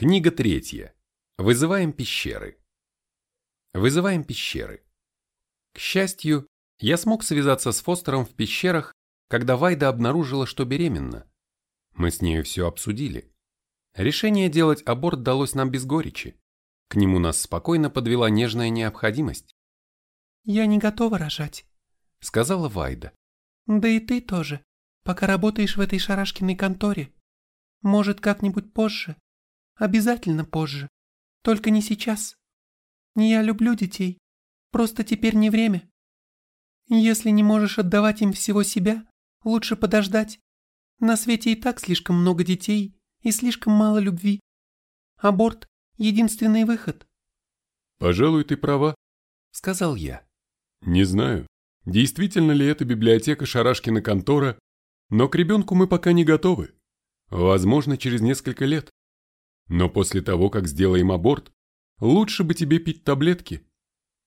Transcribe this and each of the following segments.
Книга третья. Вызываем пещеры. Вызываем пещеры. К счастью, я смог связаться с Фостером в пещерах, когда Вайда обнаружила, что беременна. Мы с нею все обсудили. Решение делать аборт далось нам без горечи. К нему нас спокойно подвела нежная необходимость. «Я не готова рожать», — сказала Вайда. «Да и ты тоже, пока работаешь в этой шарашкиной конторе. Может, как-нибудь позже. Обязательно позже. Только не сейчас. Я люблю детей. Просто теперь не время. Если не можешь отдавать им всего себя, лучше подождать. На свете и так слишком много детей и слишком мало любви. Аборт — единственный выход. «Пожалуй, ты права», — сказал я. «Не знаю, действительно ли это библиотека Шарашкина контора, но к ребенку мы пока не готовы. Возможно, через несколько лет. Но после того, как сделаем аборт, лучше бы тебе пить таблетки.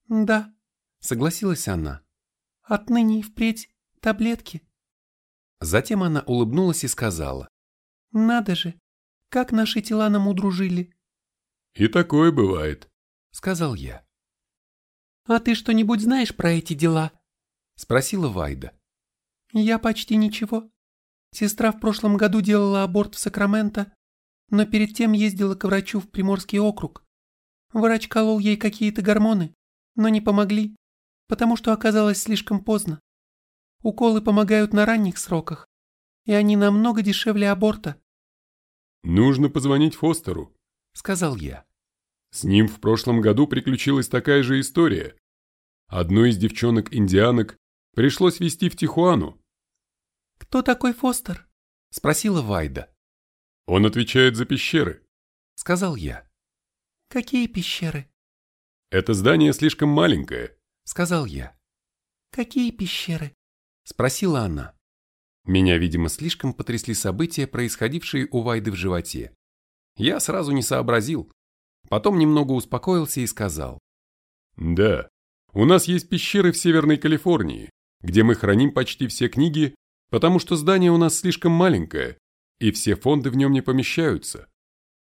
Да, согласилась она. Отныне и впредь таблетки. Затем она улыбнулась и сказала. Надо же, как наши тела нам удружили. И такое бывает, сказал я. А ты что-нибудь знаешь про эти дела? Спросила Вайда. Я почти ничего. Сестра в прошлом году делала аборт в Сакраменто, но перед тем ездила к врачу в Приморский округ. Врач колол ей какие-то гормоны, но не помогли, потому что оказалось слишком поздно. Уколы помогают на ранних сроках, и они намного дешевле аборта. «Нужно позвонить Фостеру», — сказал я. «С ним в прошлом году приключилась такая же история. Одну из девчонок-индианок пришлось везти в Тихуану, «Кто такой Фостер?» – спросила Вайда. «Он отвечает за пещеры», – сказал я. «Какие пещеры?» «Это здание слишком маленькое», – сказал я. «Какие пещеры?» – спросила она. Меня, видимо, слишком потрясли события, происходившие у Вайды в животе. Я сразу не сообразил. Потом немного успокоился и сказал. «Да, у нас есть пещеры в Северной Калифорнии, где мы храним почти все книги, потому что здание у нас слишком маленькое, и все фонды в нем не помещаются.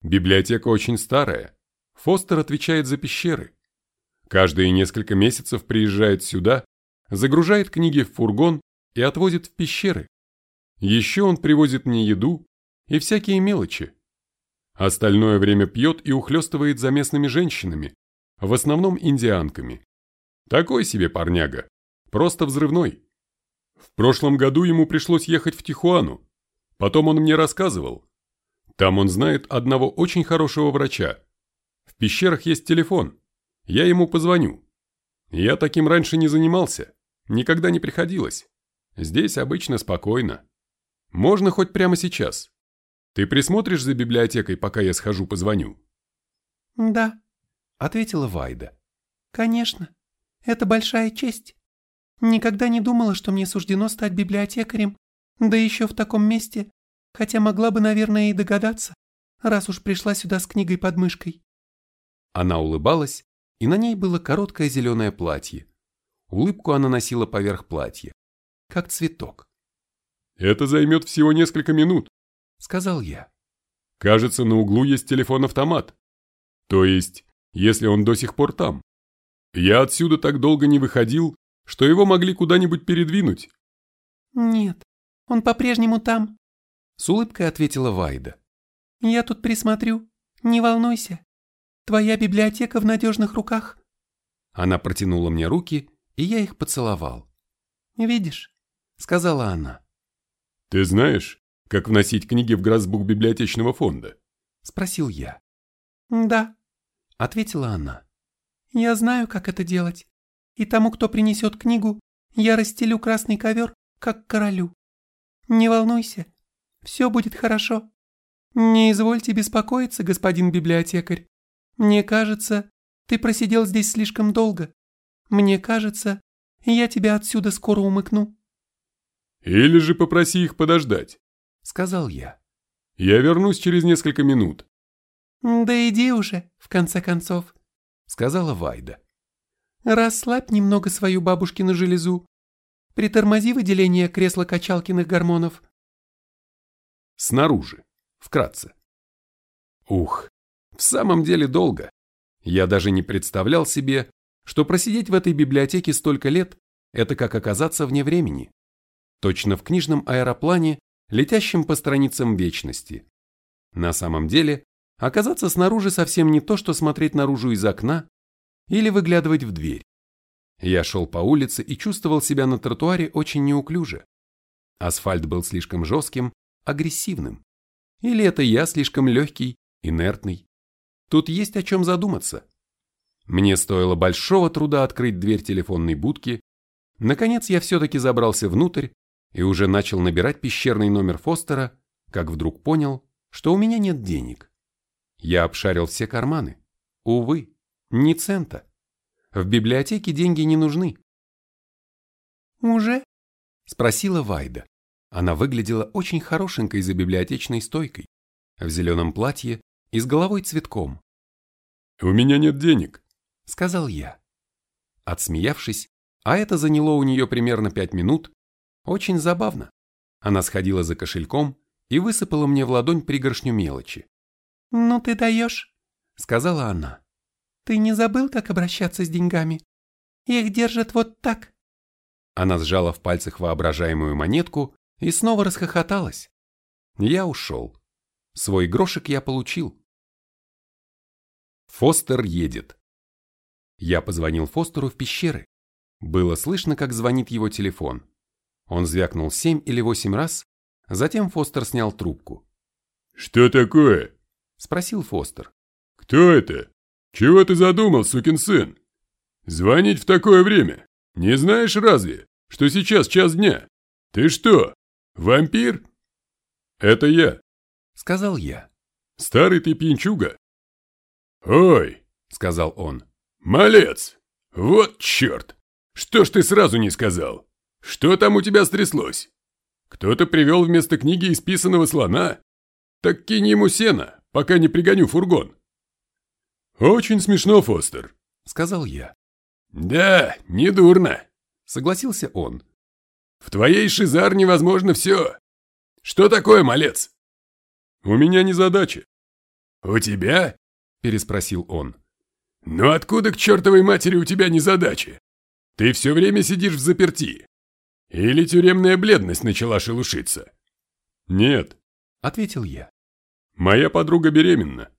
Библиотека очень старая. Фостер отвечает за пещеры. Каждые несколько месяцев приезжает сюда, загружает книги в фургон и отвозит в пещеры. Еще он привозит мне еду и всякие мелочи. Остальное время пьет и ухлестывает за местными женщинами, в основном индианками. Такой себе парняга, просто взрывной. В прошлом году ему пришлось ехать в Тихуану. Потом он мне рассказывал. Там он знает одного очень хорошего врача. В пещерах есть телефон. Я ему позвоню. Я таким раньше не занимался. Никогда не приходилось. Здесь обычно спокойно. Можно хоть прямо сейчас. Ты присмотришь за библиотекой, пока я схожу позвоню? Да, ответила Вайда. Конечно. Это большая честь. Никогда не думала, что мне суждено стать библиотекарем, да еще в таком месте, хотя могла бы, наверное, и догадаться, раз уж пришла сюда с книгой под мышкой. Она улыбалась, и на ней было короткое зеленое платье. Улыбку она носила поверх платья, как цветок. «Это займет всего несколько минут», — сказал я. «Кажется, на углу есть телефон-автомат. То есть, если он до сих пор там. Я отсюда так долго не выходил, что его могли куда-нибудь передвинуть. «Нет, он по-прежнему там», — с улыбкой ответила Вайда. «Я тут присмотрю, не волнуйся. Твоя библиотека в надежных руках». Она протянула мне руки, и я их поцеловал. «Видишь», — сказала она. «Ты знаешь, как вносить книги в грозбук библиотечного фонда?» — спросил я. «Да», — ответила она. «Я знаю, как это делать и тому, кто принесет книгу, я расстелю красный ковер, как королю. Не волнуйся, все будет хорошо. Не извольте беспокоиться, господин библиотекарь. Мне кажется, ты просидел здесь слишком долго. Мне кажется, я тебя отсюда скоро умыкну. Или же попроси их подождать, сказал я. Я вернусь через несколько минут. Да иди уже, в конце концов, сказала Вайда. Расслабь немного свою бабушкину железу. Притормози выделение кресла-качалкиных гормонов. Снаружи. Вкратце. Ух, В самом деле долго. Я даже не представлял себе, что просидеть в этой библиотеке столько лет – это как оказаться вне времени. Точно в книжном аэроплане, летящем по страницам вечности. На самом деле, оказаться снаружи совсем не то, что смотреть наружу из окна или выглядывать в дверь. Я шел по улице и чувствовал себя на тротуаре очень неуклюже. Асфальт был слишком жестким, агрессивным. Или это я слишком легкий, инертный. Тут есть о чем задуматься. Мне стоило большого труда открыть дверь телефонной будки. Наконец я все-таки забрался внутрь и уже начал набирать пещерный номер Фостера, как вдруг понял, что у меня нет денег. Я обшарил все карманы. Увы, ни цента. В библиотеке деньги не нужны. «Уже?» – спросила Вайда. Она выглядела очень хорошенькой за библиотечной стойкой, в зеленом платье и с головой цветком. «У меня нет денег», – сказал я. Отсмеявшись, а это заняло у нее примерно пять минут, очень забавно. Она сходила за кошельком и высыпала мне в ладонь пригоршню мелочи. «Ну ты даешь», — сказала она. «Ты не забыл, как обращаться с деньгами? Их держат вот так». Она сжала в пальцах воображаемую монетку и снова расхохоталась. Я ушел. Свой грошек я получил. Фостер едет. Я позвонил Фостеру в пещеры. Было слышно, как звонит его телефон. Он звякнул семь или восемь раз, затем Фостер снял трубку. «Что такое?» – спросил Фостер. «Кто это? Чего ты задумал, сукин сын? Звонить в такое время? Не знаешь разве, что сейчас час дня? Ты что, вампир?» «Это я», – сказал я. «Старый ты пьянчуга?» «Ой», – сказал он, – «малец! Вот черт! Что ж ты сразу не сказал? Что там у тебя стряслось? Кто-то привел вместо книги исписанного слона? Так кинь ему сено, пока не пригоню фургон». «Очень смешно, Фостер», — сказал я. «Да, недурно», — согласился он. «В твоей шизар невозможно все. Что такое, малец?» «У меня не задача». «У тебя?» — переспросил он. «Ну откуда к чертовой матери у тебя не задача? Ты все время сидишь в заперти. Или тюремная бледность начала шелушиться?» «Нет», — ответил я. «Моя подруга беременна».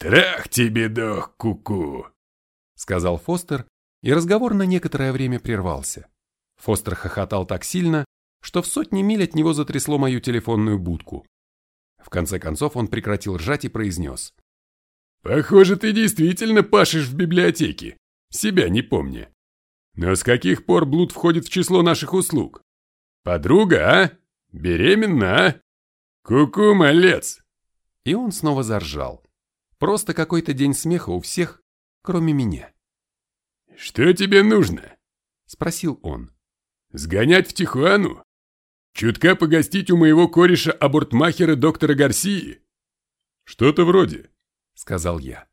«Трах тебе, дох, куку!» -ку — сказал Фостер, и разговор на некоторое время прервался. Фостер хохотал так сильно, что в сотни миль от него затрясло мою телефонную будку. В конце концов он прекратил ржать и произнес. «Похоже, ты действительно пашешь в библиотеке, себя не помня. Но с каких пор блуд входит в число наших услуг? Подруга, а? Беременна, а? Ку-ку, малец!» И он снова заржал. Просто какой-то день смеха у всех, кроме меня. «Что тебе нужно?» – спросил он. «Сгонять в Тихуану? Чутка погостить у моего кореша абортмахера доктора Гарсии?» «Что-то вроде», – сказал я.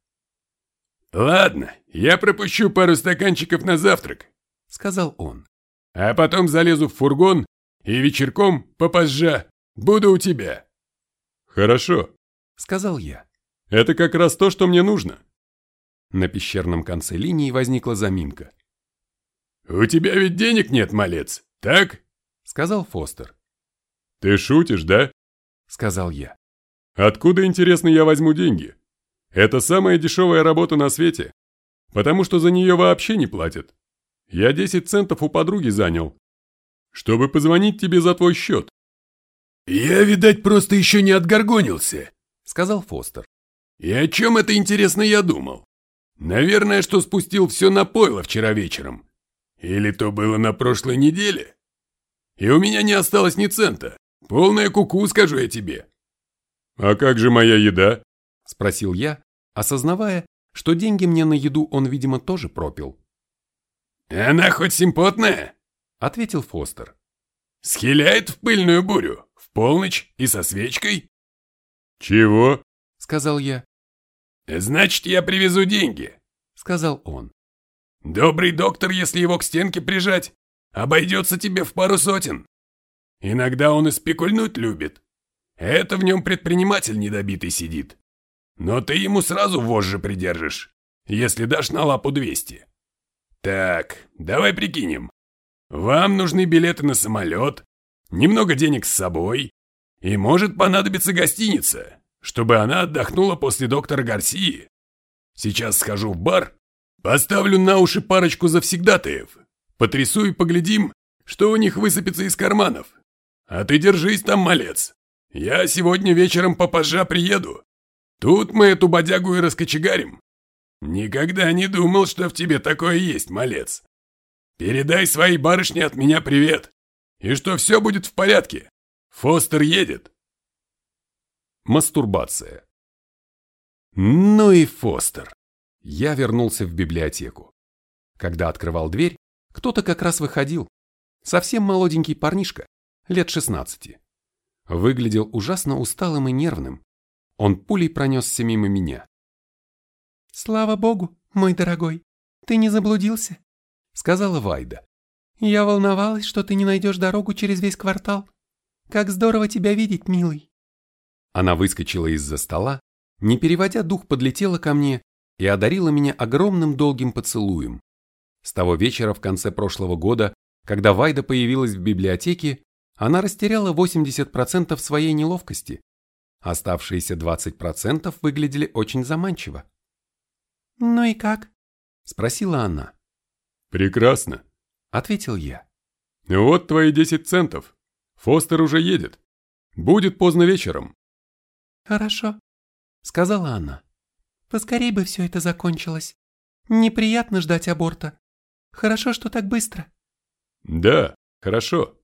«Ладно, я пропущу пару стаканчиков на завтрак», — сказал он. «А потом залезу в фургон и вечерком, попозже, буду у тебя». «Хорошо», — сказал я. «Это как раз то, что мне нужно». На пещерном конце линии возникла заминка. «У тебя ведь денег нет, малец, так?» — сказал Фостер. «Ты шутишь, да?» — сказал я. «Откуда, интересно, я возьму деньги?» Это самая дешевая работа на свете, потому что за нее вообще не платят. Я 10 центов у подруги занял, чтобы позвонить тебе за твой счет. «Я, видать, просто еще не отгоргонился», — сказал Фостер. «И о чем это, интересно, я думал? Наверное, что спустил все на пойло вчера вечером. Или то было на прошлой неделе? И у меня не осталось ни цента. Полная куку, скажу я тебе». «А как же моя еда?» – спросил я, осознавая, что деньги мне на еду он, видимо, тоже пропил. «Она хоть симпотная?» – ответил Фостер. «Схиляет в пыльную бурю, в полночь и со свечкой?» «Чего?» – сказал я. «Значит, я привезу деньги», – сказал он. «Добрый доктор, если его к стенке прижать, обойдется тебе в пару сотен. Иногда он и спекульнуть любит. Это в нем предприниматель недобитый сидит. Но ты ему сразу вожжи придержишь, если дашь на лапу 200. Так, давай прикинем. Вам нужны билеты на самолет, немного денег с собой, и может понадобиться гостиница, чтобы она отдохнула после доктора Гарсии. Сейчас схожу в бар, поставлю на уши парочку завсегдатаев, потрясу и поглядим, что у них высыпется из карманов. А ты держись там, малец. Я сегодня вечером по пажа приеду. Тут мы эту бодягу и раскочегарим. Никогда не думал, что в тебе такое есть, малец. Передай своей барышне от меня привет. И что все будет в порядке. Фостер едет. Мастурбация. Ну и Фостер. Я вернулся в библиотеку. Когда открывал дверь, кто-то как раз выходил. Совсем молоденький парнишка, лет 16. Выглядел ужасно усталым и нервным. Он пулей пронесся мимо меня. «Слава богу, мой дорогой, ты не заблудился», — сказала Вайда. «Я волновалась, что ты не найдешь дорогу через весь квартал. Как здорово тебя видеть, милый». Она выскочила из-за стола, не переводя дух, подлетела ко мне и одарила меня огромным долгим поцелуем. С того вечера в конце прошлого года, когда Вайда появилась в библиотеке, она растеряла 80% своей неловкости. Оставшиеся 20% выглядели очень заманчиво. «Ну и как?» – спросила она. «Прекрасно», – ответил я. «Вот твои 10 центов. Фостер уже едет. Будет поздно вечером». «Хорошо», – сказала она. «Поскорей бы все это закончилось. Неприятно ждать аборта. Хорошо, что так быстро». «Да, хорошо.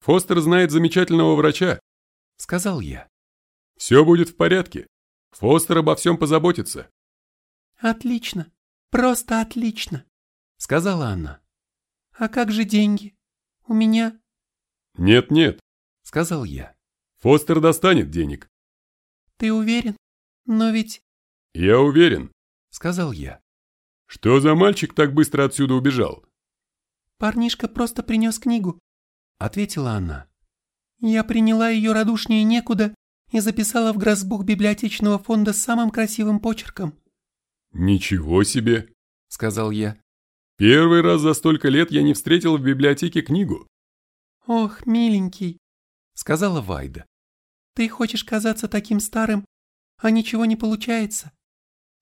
Фостер знает замечательного врача», — сказал я. «Все будет в порядке. Фостер обо всем позаботится». «Отлично. Просто отлично», — сказала она. «А как же деньги? У меня...» «Нет-нет», — сказал я. «Фостер достанет денег». «Ты уверен? Но ведь...» «Я уверен», — сказал я. «Что за мальчик так быстро отсюда убежал?» «Парнишка просто принес книгу ответила она. Я приняла ее радушнее некуда и записала в грозбух библиотечного фонда самым красивым почерком. Ничего себе, сказал я. Первый раз за столько лет я не встретил в библиотеке книгу. Ох, миленький, сказала Вайда. Ты хочешь казаться таким старым, а ничего не получается.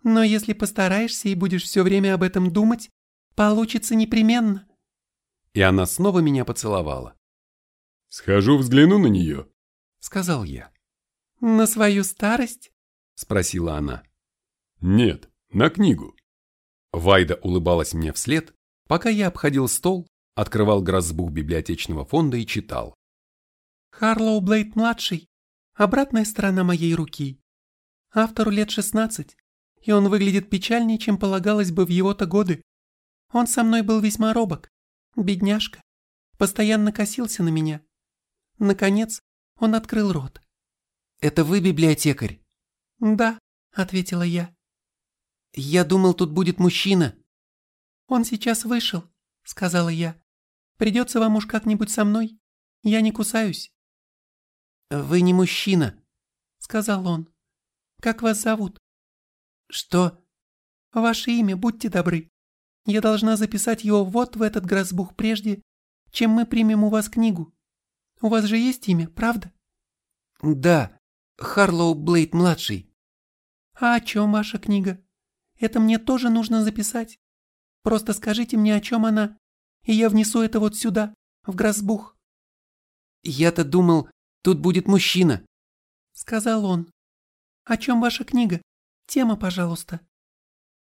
Но если постараешься и будешь все время об этом думать, получится непременно. И она снова меня поцеловала. «Схожу взгляну на нее», — сказал я. «На свою старость?» — спросила она. «Нет, на книгу». Вайда улыбалась мне вслед, пока я обходил стол, открывал грозбух библиотечного фонда и читал. «Харлоу Блейд-младший. Обратная сторона моей руки. Автору лет шестнадцать, и он выглядит печальнее, чем полагалось бы в его-то годы. Он со мной был весьма робок, бедняжка, постоянно косился на меня, Наконец, он открыл рот. «Это вы библиотекарь?» «Да», — ответила я. «Я думал, тут будет мужчина». «Он сейчас вышел», — сказала я. «Придется вам уж как-нибудь со мной. Я не кусаюсь». «Вы не мужчина», — сказал он. «Как вас зовут?» «Что?» «Ваше имя, будьте добры. Я должна записать его вот в этот грозбух прежде, чем мы примем у вас книгу». У вас же есть имя, правда? Да, Харлоу Блейд-младший. А о чем ваша книга? Это мне тоже нужно записать. Просто скажите мне, о чем она, и я внесу это вот сюда, в грозбух. Я-то думал, тут будет мужчина. Сказал он. О чем ваша книга? Тема, пожалуйста.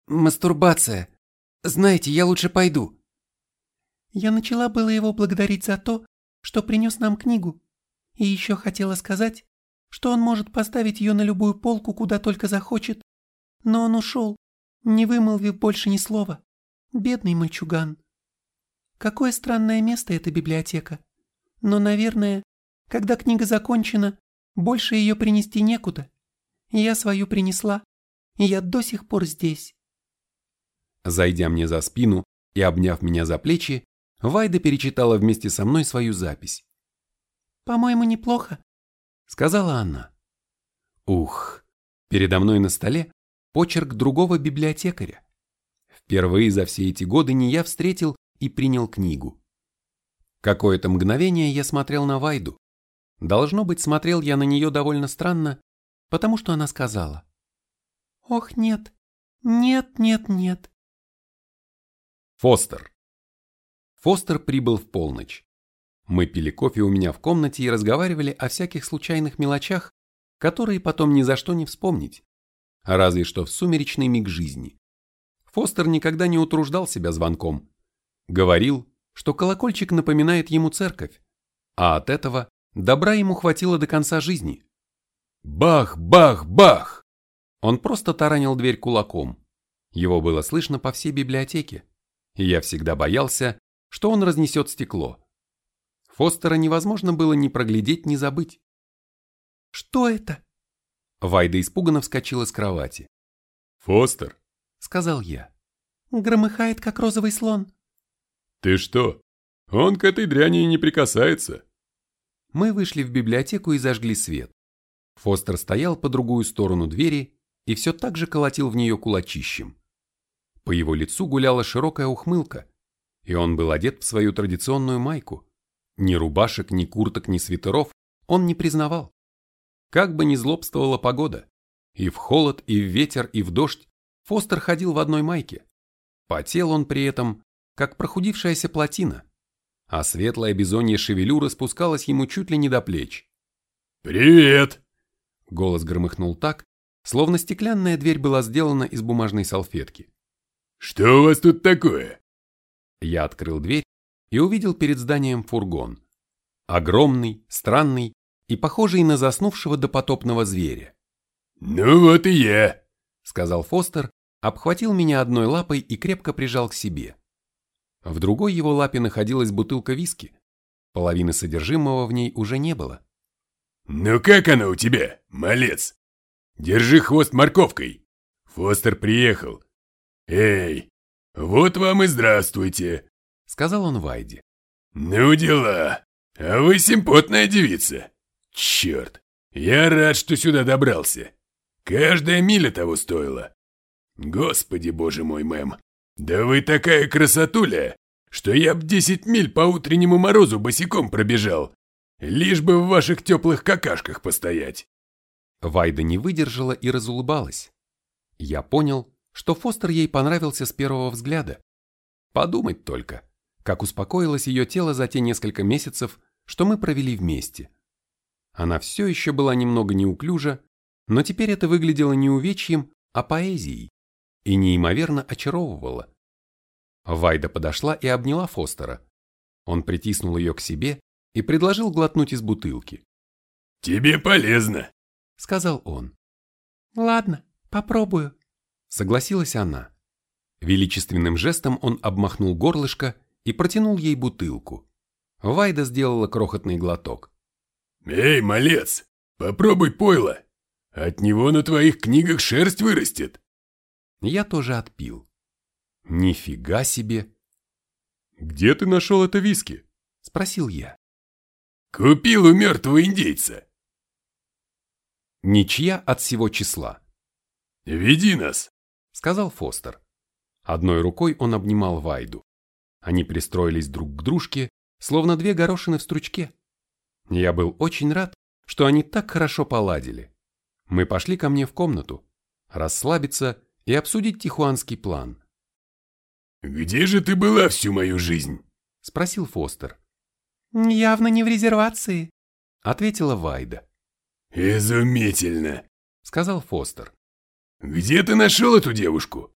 Мастурбация. Знаете, я лучше пойду. Я начала было его благодарить за то, что принес нам книгу. И еще хотела сказать, что он может поставить ее на любую полку, куда только захочет. Но он ушел, не вымолвив больше ни слова. Бедный мальчуган. Какое странное место эта библиотека. Но, наверное, когда книга закончена, больше ее принести некуда. Я свою принесла, и я до сих пор здесь. Зайдя мне за спину и обняв меня за плечи, Вайда перечитала вместе со мной свою запись. «По-моему, неплохо», — сказала она. Ух, Передо мной на столе почерк другого библиотекаря. Впервые за все эти годы не я встретил и принял книгу. Какое-то мгновение я смотрел на Вайду. Должно быть, смотрел я на нее довольно странно, потому что она сказала. «Ох, нет, нет, нет, нет». Фостер. Фостер прибыл в полночь. Мы пили кофе у меня в комнате и разговаривали о всяких случайных мелочах, которые потом ни за что не вспомнить, разве что в сумеречный миг жизни. Фостер никогда не утруждал себя звонком. Говорил, что колокольчик напоминает ему церковь, а от этого добра ему хватило до конца жизни. Бах, бах, бах! Он просто таранил дверь кулаком. Его было слышно по всей библиотеке, и я всегда боялся, что он разнесет стекло. Фостера невозможно было ни проглядеть, ни забыть. «Что это?» Вайда испуганно вскочила с кровати. «Фостер», — сказал я. «Громыхает, как розовый слон». «Ты что? Он к этой дряни не прикасается». Мы вышли в библиотеку и зажгли свет. Фостер стоял по другую сторону двери и все так же колотил в нее кулачищем. По его лицу гуляла широкая ухмылка, и он был одет в свою традиционную майку. Ни рубашек, ни курток, ни свитеров он не признавал. Как бы ни злобствовала погода, и в холод, и в ветер, и в дождь Фостер ходил в одной майке. Потел он при этом, как прохудившаяся плотина, а светлая бизонья шевелюра спускалась ему чуть ли не до плеч. «Привет!» Голос громыхнул так, словно стеклянная дверь была сделана из бумажной салфетки. «Что у вас тут такое?» Я открыл дверь и увидел перед зданием фургон. Огромный, странный и похожий на заснувшего допотопного зверя. «Ну вот и я», — сказал Фостер, обхватил меня одной лапой и крепко прижал к себе. В другой его лапе находилась бутылка виски. Половины содержимого в ней уже не было. «Ну как она у тебя, малец? Держи хвост морковкой. Фостер приехал. Эй, вот вам и здравствуйте», — сказал он Вайде. «Ну дела, а вы симпотная девица. Черт, я рад, что сюда добрался. Каждая миля того стоила. Господи боже мой, мэм, да вы такая красотуля, что я б десять миль по утреннему морозу босиком пробежал, лишь бы в ваших теплых какашках постоять. Вайда не выдержала и разулыбалась. Я понял, что Фостер ей понравился с первого взгляда. Подумать только, как успокоилось ее тело за те несколько месяцев, что мы провели вместе. Она все еще была немного неуклюжа, но теперь это выглядело не увечьем, а поэзией и неимоверно очаровывала. Вайда подошла и обняла Фостера. Он притиснул ее к себе и предложил глотнуть из бутылки. «Тебе полезно», — сказал он. «Ладно, попробую», — согласилась она. Величественным жестом он обмахнул горлышко и протянул ей бутылку. Вайда сделала крохотный глоток. «Эй, малец, попробуй пойло. От него на твоих книгах шерсть вырастет». Я тоже отпил. Нифига себе. «Где ты нашел это виски?» – спросил я. «Купил у мертвого индейца». Ничья от всего числа. «Веди нас», – сказал Фостер. Одной рукой он обнимал Вайду. Они пристроились друг к дружке, словно две горошины в стручке. Я был очень рад, что они так хорошо поладили. Мы пошли ко мне в комнату, расслабиться и обсудить тихуанский план. «Где же ты была всю мою жизнь?» – спросил Фостер. «Явно не в резервации», – ответила Вайда. «Изумительно», – сказал Фостер. «Где ты нашел эту девушку?»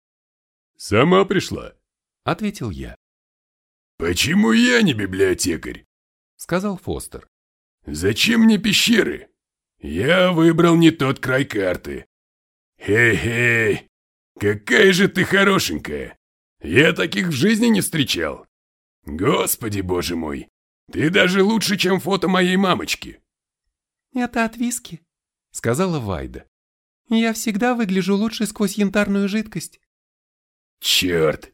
«Сама пришла», – ответил я. «Почему я не библиотекарь?» – сказал Фостер. «Зачем мне пещеры? Я выбрал не тот край карты. Хей-хей, какая же ты хорошенькая! Я таких в жизни не встречал. Господи боже мой, ты даже лучше, чем фото моей мамочки. Это от виски, сказала Вайда. Я всегда выгляжу лучше сквозь янтарную жидкость. Черт,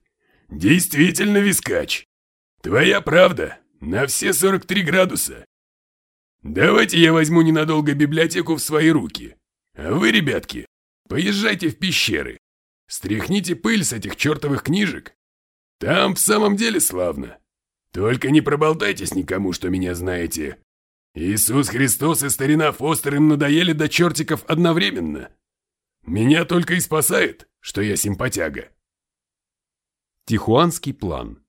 действительно вискач. Твоя правда, на все 43 градуса. Давайте я возьму ненадолго библиотеку в свои руки. А вы, ребятки, поезжайте в пещеры. Стряхните пыль с этих чертовых книжек. Там в самом деле славно. Только не проболтайтесь никому, что меня знаете. Иисус Христос и старина Фостер им надоели до чертиков одновременно. Меня только и спасает, что я симпатяга. Тихуанский план.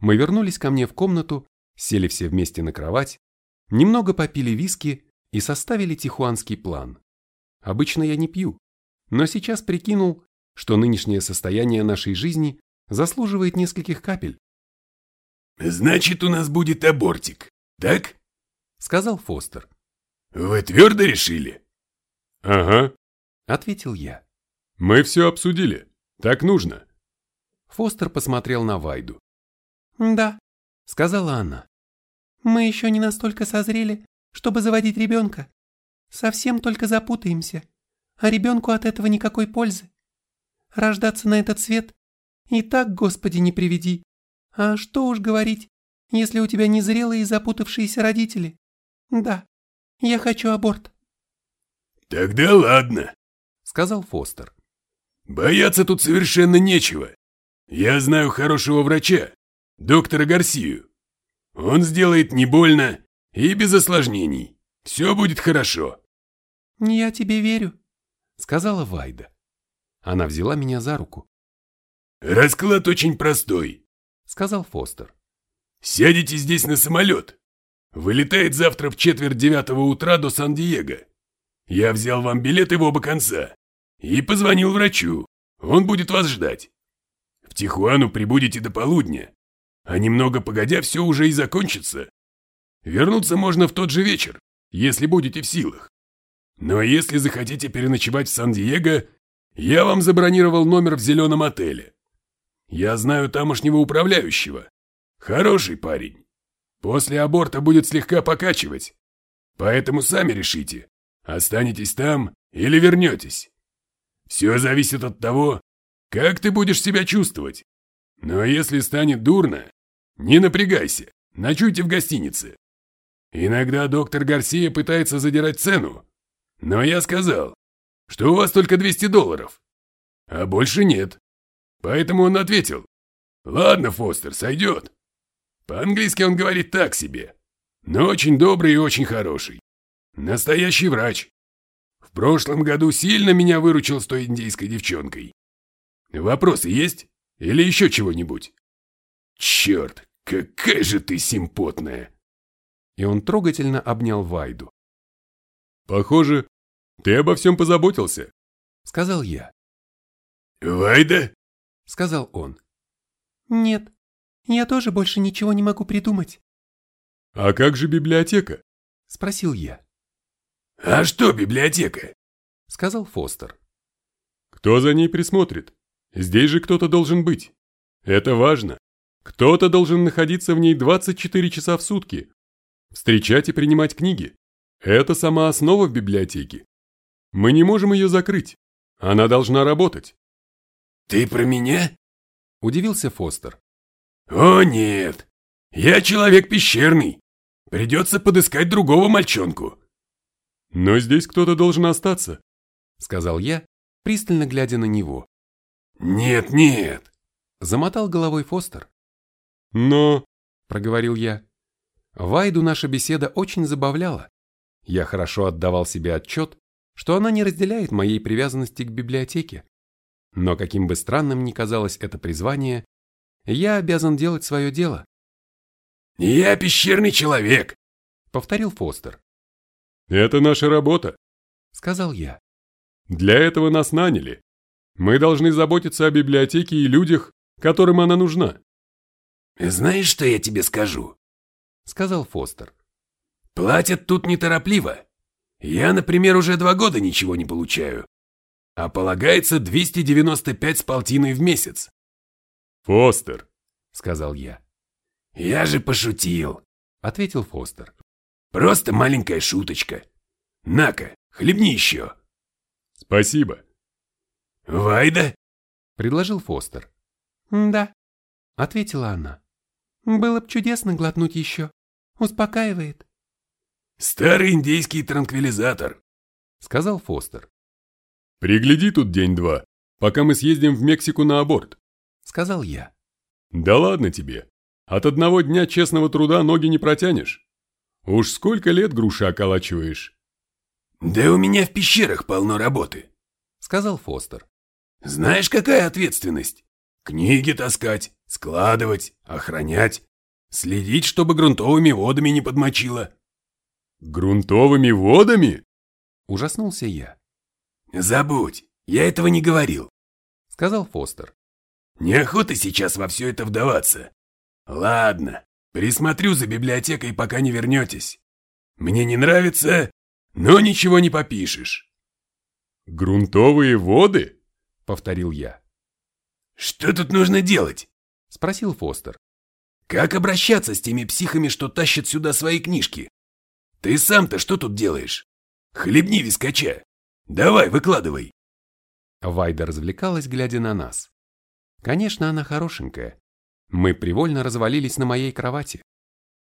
Мы вернулись ко мне в комнату, сели все вместе на кровать, немного попили виски и составили тихуанский план. Обычно я не пью, но сейчас прикинул, что нынешнее состояние нашей жизни заслуживает нескольких капель. «Значит, у нас будет абортик, так?» — сказал Фостер. «Вы твердо решили?» «Ага», — ответил я. «Мы все обсудили. Так нужно». Фостер посмотрел на Вайду. «Да», — сказала она. «Мы еще не настолько созрели, чтобы заводить ребенка. Совсем только запутаемся, а ребенку от этого никакой пользы. Рождаться на этот свет и так, Господи, не приведи. А что уж говорить, если у тебя незрелые и запутавшиеся родители? Да, я хочу аборт». «Тогда ладно», — сказал Фостер. «Бояться тут совершенно нечего. Я знаю хорошего врача, доктора Гарсию. Он сделает не больно и без осложнений. Все будет хорошо». «Я тебе верю», — сказала Вайда. Она взяла меня за руку. «Расклад очень простой», — сказал Фостер. «Сядете здесь на самолет. Вылетает завтра в четверть девятого утра до Сан-Диего. Я взял вам билеты в оба конца и позвонил врачу. Он будет вас ждать. В Тихуану прибудете до полудня, а немного погодя все уже и закончится. Вернуться можно в тот же вечер, если будете в силах. Но если захотите переночевать в Сан-Диего, я вам забронировал номер в зеленом отеле. Я знаю тамошнего управляющего. Хороший парень. После аборта будет слегка покачивать. Поэтому сами решите, останетесь там или вернетесь. Все зависит от того, как ты будешь себя чувствовать. Но если станет дурно, не напрягайся, ночуйте в гостинице. Иногда доктор Гарсия пытается задирать цену, но я сказал, что у вас только 200 долларов, а больше нет. Поэтому он ответил, ладно, Фостер, сойдет. По-английски он говорит так себе, но очень добрый и очень хороший. Настоящий врач. В прошлом году сильно меня выручил с той индейской девчонкой. Вопросы есть? Или еще чего-нибудь? Черт, какая же ты симпотная. И он трогательно обнял Вайду. Похоже, ты обо всем позаботился, сказал я. Вайда? сказал он. Нет, я тоже больше ничего не могу придумать. А как же библиотека? спросил я. А что библиотека? сказал Фостер. Кто за ней присмотрит? Здесь же кто-то должен быть. Это важно. Кто-то должен находиться в ней 24 часа в сутки. Встречать и принимать книги. Это сама основа в библиотеке. Мы не можем ее закрыть. Она должна работать. «Ты про меня?» – удивился Фостер. «О, нет. Я человек пещерный. Придется подыскать другого мальчонку». «Но здесь кто-то должен остаться», – сказал я, пристально глядя на него. «Нет, нет», – замотал головой Фостер. «Но», – проговорил я, – Вайду наша беседа очень забавляла. Я хорошо отдавал себе отчет, что она не разделяет моей привязанности к библиотеке. Но каким бы странным ни казалось это призвание, я обязан делать свое дело. «Я пещерный человек», — повторил Фостер. «Это наша работа», — сказал я. «Для этого нас наняли. Мы должны заботиться о библиотеке и людях, которым она нужна». «Знаешь, что я тебе скажу?» — сказал Фостер. «Платят тут неторопливо. Я, например, уже два года ничего не получаю. А полагается 295 с полтиной в месяц». «Фостер», — сказал я. «Я же пошутил», — ответил Фостер. «Просто маленькая шуточка. На-ка, хлебни еще». «Спасибо». «Вайда?» — предложил Фостер. «Да», — ответила она. «Было б чудесно глотнуть еще. Успокаивает». «Старый индейский транквилизатор», — сказал Фостер. Пригляди тут день-два, пока мы съездим в Мексику на аборт. Сказал я. Да ладно тебе. От одного дня честного труда ноги не протянешь. Уж сколько лет груша околачиваешь. Да у меня в пещерах полно работы. Сказал Фостер. Знаешь, какая ответственность? Книги таскать, складывать, охранять, следить, чтобы грунтовыми водами не подмочило. Грунтовыми водами? Ужаснулся я. Забудь, я этого не говорил. Сказал Фостер. Неохота сейчас во все это вдаваться. Ладно, присмотрю за библиотекой, пока не вернетесь. Мне не нравится, но ничего не попишешь. Грунтовые воды? Повторил я. Что тут нужно делать? Спросил Фостер. Как обращаться с теми психами, что тащат сюда свои книжки? Ты сам-то что тут делаешь? Хлебни вискача. Давай, выкладывай. Вайда развлекалась, глядя на нас. Конечно, она хорошенькая. Мы привольно развалились на моей кровати.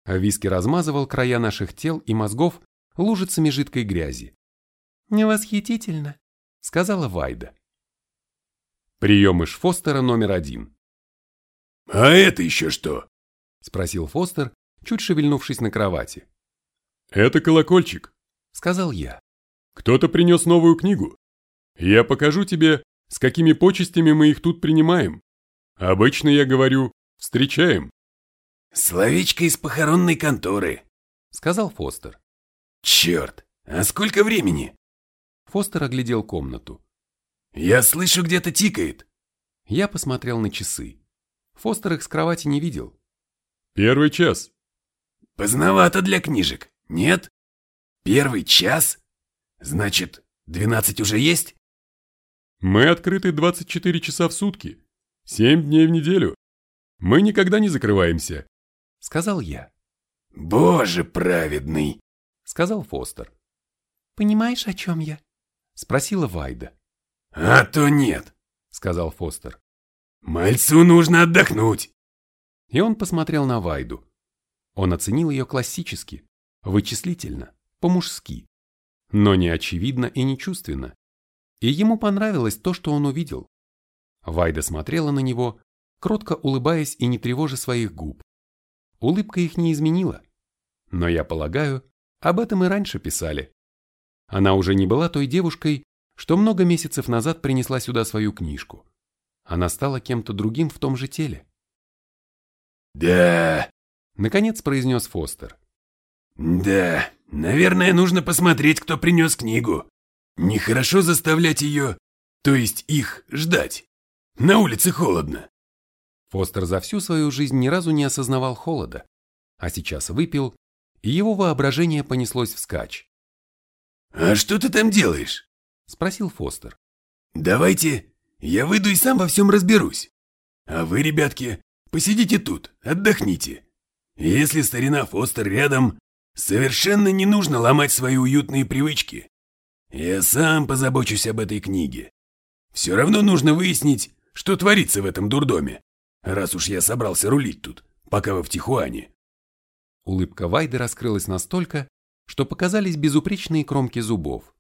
Виски размазывал края наших тел и мозгов лужицами жидкой грязи. «Невосхитительно», — сказала Вайда. Приемыш Фостера номер один. «А это еще что?» — спросил Фостер, чуть шевельнувшись на кровати. «Это колокольчик», — сказал я. «Кто-то принес новую книгу. Я покажу тебе, с какими почестями мы их тут принимаем. Обычно я говорю «встречаем». «Словечко из похоронной конторы», — сказал Фостер. «Черт, а сколько времени?» Фостер оглядел комнату. «Я слышу, где-то тикает». Я посмотрел на часы. Фостер их с кровати не видел. «Первый час». «Поздновато для книжек, нет? Первый час? Значит, двенадцать уже есть?» «Мы открыты 24 часа в сутки, семь дней в неделю. Мы никогда не закрываемся», — сказал я. «Боже праведный!» — сказал Фостер. «Понимаешь, о чем я?» — спросила Вайда. «А то нет», — сказал Фостер. «Мальцу нужно отдохнуть». И он посмотрел на Вайду. Он оценил ее классически, вычислительно, по-мужски, но не очевидно и не чувственно. И ему понравилось то, что он увидел. Вайда смотрела на него, кротко улыбаясь и не тревожа своих губ. Улыбка их не изменила. Но я полагаю, об этом и раньше писали. Она уже не была той девушкой, что много месяцев назад принесла сюда свою книжку. Она стала кем-то другим в том же теле. «Да...» — наконец произнес Фостер. «Да, наверное, нужно посмотреть, кто принес книгу. Нехорошо заставлять ее, то есть их, ждать. На улице холодно». Фостер за всю свою жизнь ни разу не осознавал холода, а сейчас выпил, и его воображение понеслось вскачь. «А что ты там делаешь?» – спросил Фостер. «Давайте я выйду и сам во всем разберусь. А вы, ребятки, посидите тут, отдохните. Если старина Фостер рядом, совершенно не нужно ломать свои уютные привычки. Я сам позабочусь об этой книге. Все равно нужно выяснить, что творится в этом дурдоме, раз уж я собрался рулить тут, пока вы в Тихуане. Улыбка Вайды раскрылась настолько, что показались безупречные кромки зубов.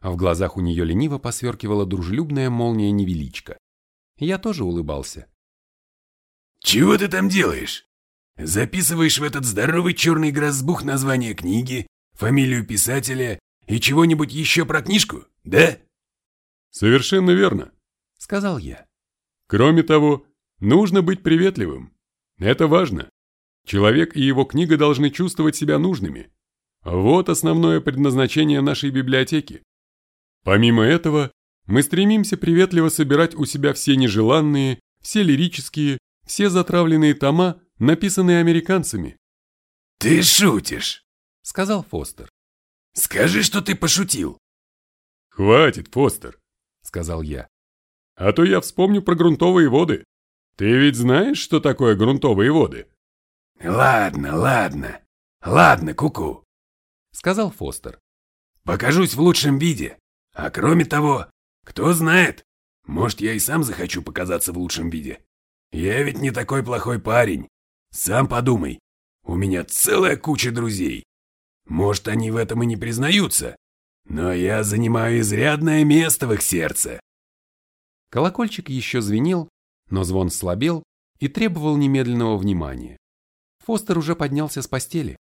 А в глазах у нее лениво посверкивала дружелюбная молния-невеличка. Я тоже улыбался. «Чего ты там делаешь? Записываешь в этот здоровый черный грозбух название книги, фамилию писателя и чего-нибудь еще про книжку, да?» «Совершенно верно», — сказал я. «Кроме того, нужно быть приветливым. Это важно. Человек и его книга должны чувствовать себя нужными. Вот основное предназначение нашей библиотеки. Помимо этого, мы стремимся приветливо собирать у себя все нежеланные, все лирические, все затравленные тома, написанные американцами. «Ты шутишь», — сказал Фостер. «Скажи, что ты пошутил». «Хватит, Фостер», — сказал я. «А то я вспомню про грунтовые воды. Ты ведь знаешь, что такое грунтовые воды?» «Ладно, ладно, ладно, куку», -ку, — сказал Фостер. «Покажусь в лучшем виде. А кроме того, кто знает, может, я и сам захочу показаться в лучшем виде. Я ведь не такой плохой парень. Сам подумай, у меня целая куча друзей. Может, они в этом и не признаются, но я занимаю изрядное место в их сердце. Колокольчик еще звенел, но звон слабел и требовал немедленного внимания. Фостер уже поднялся с постели.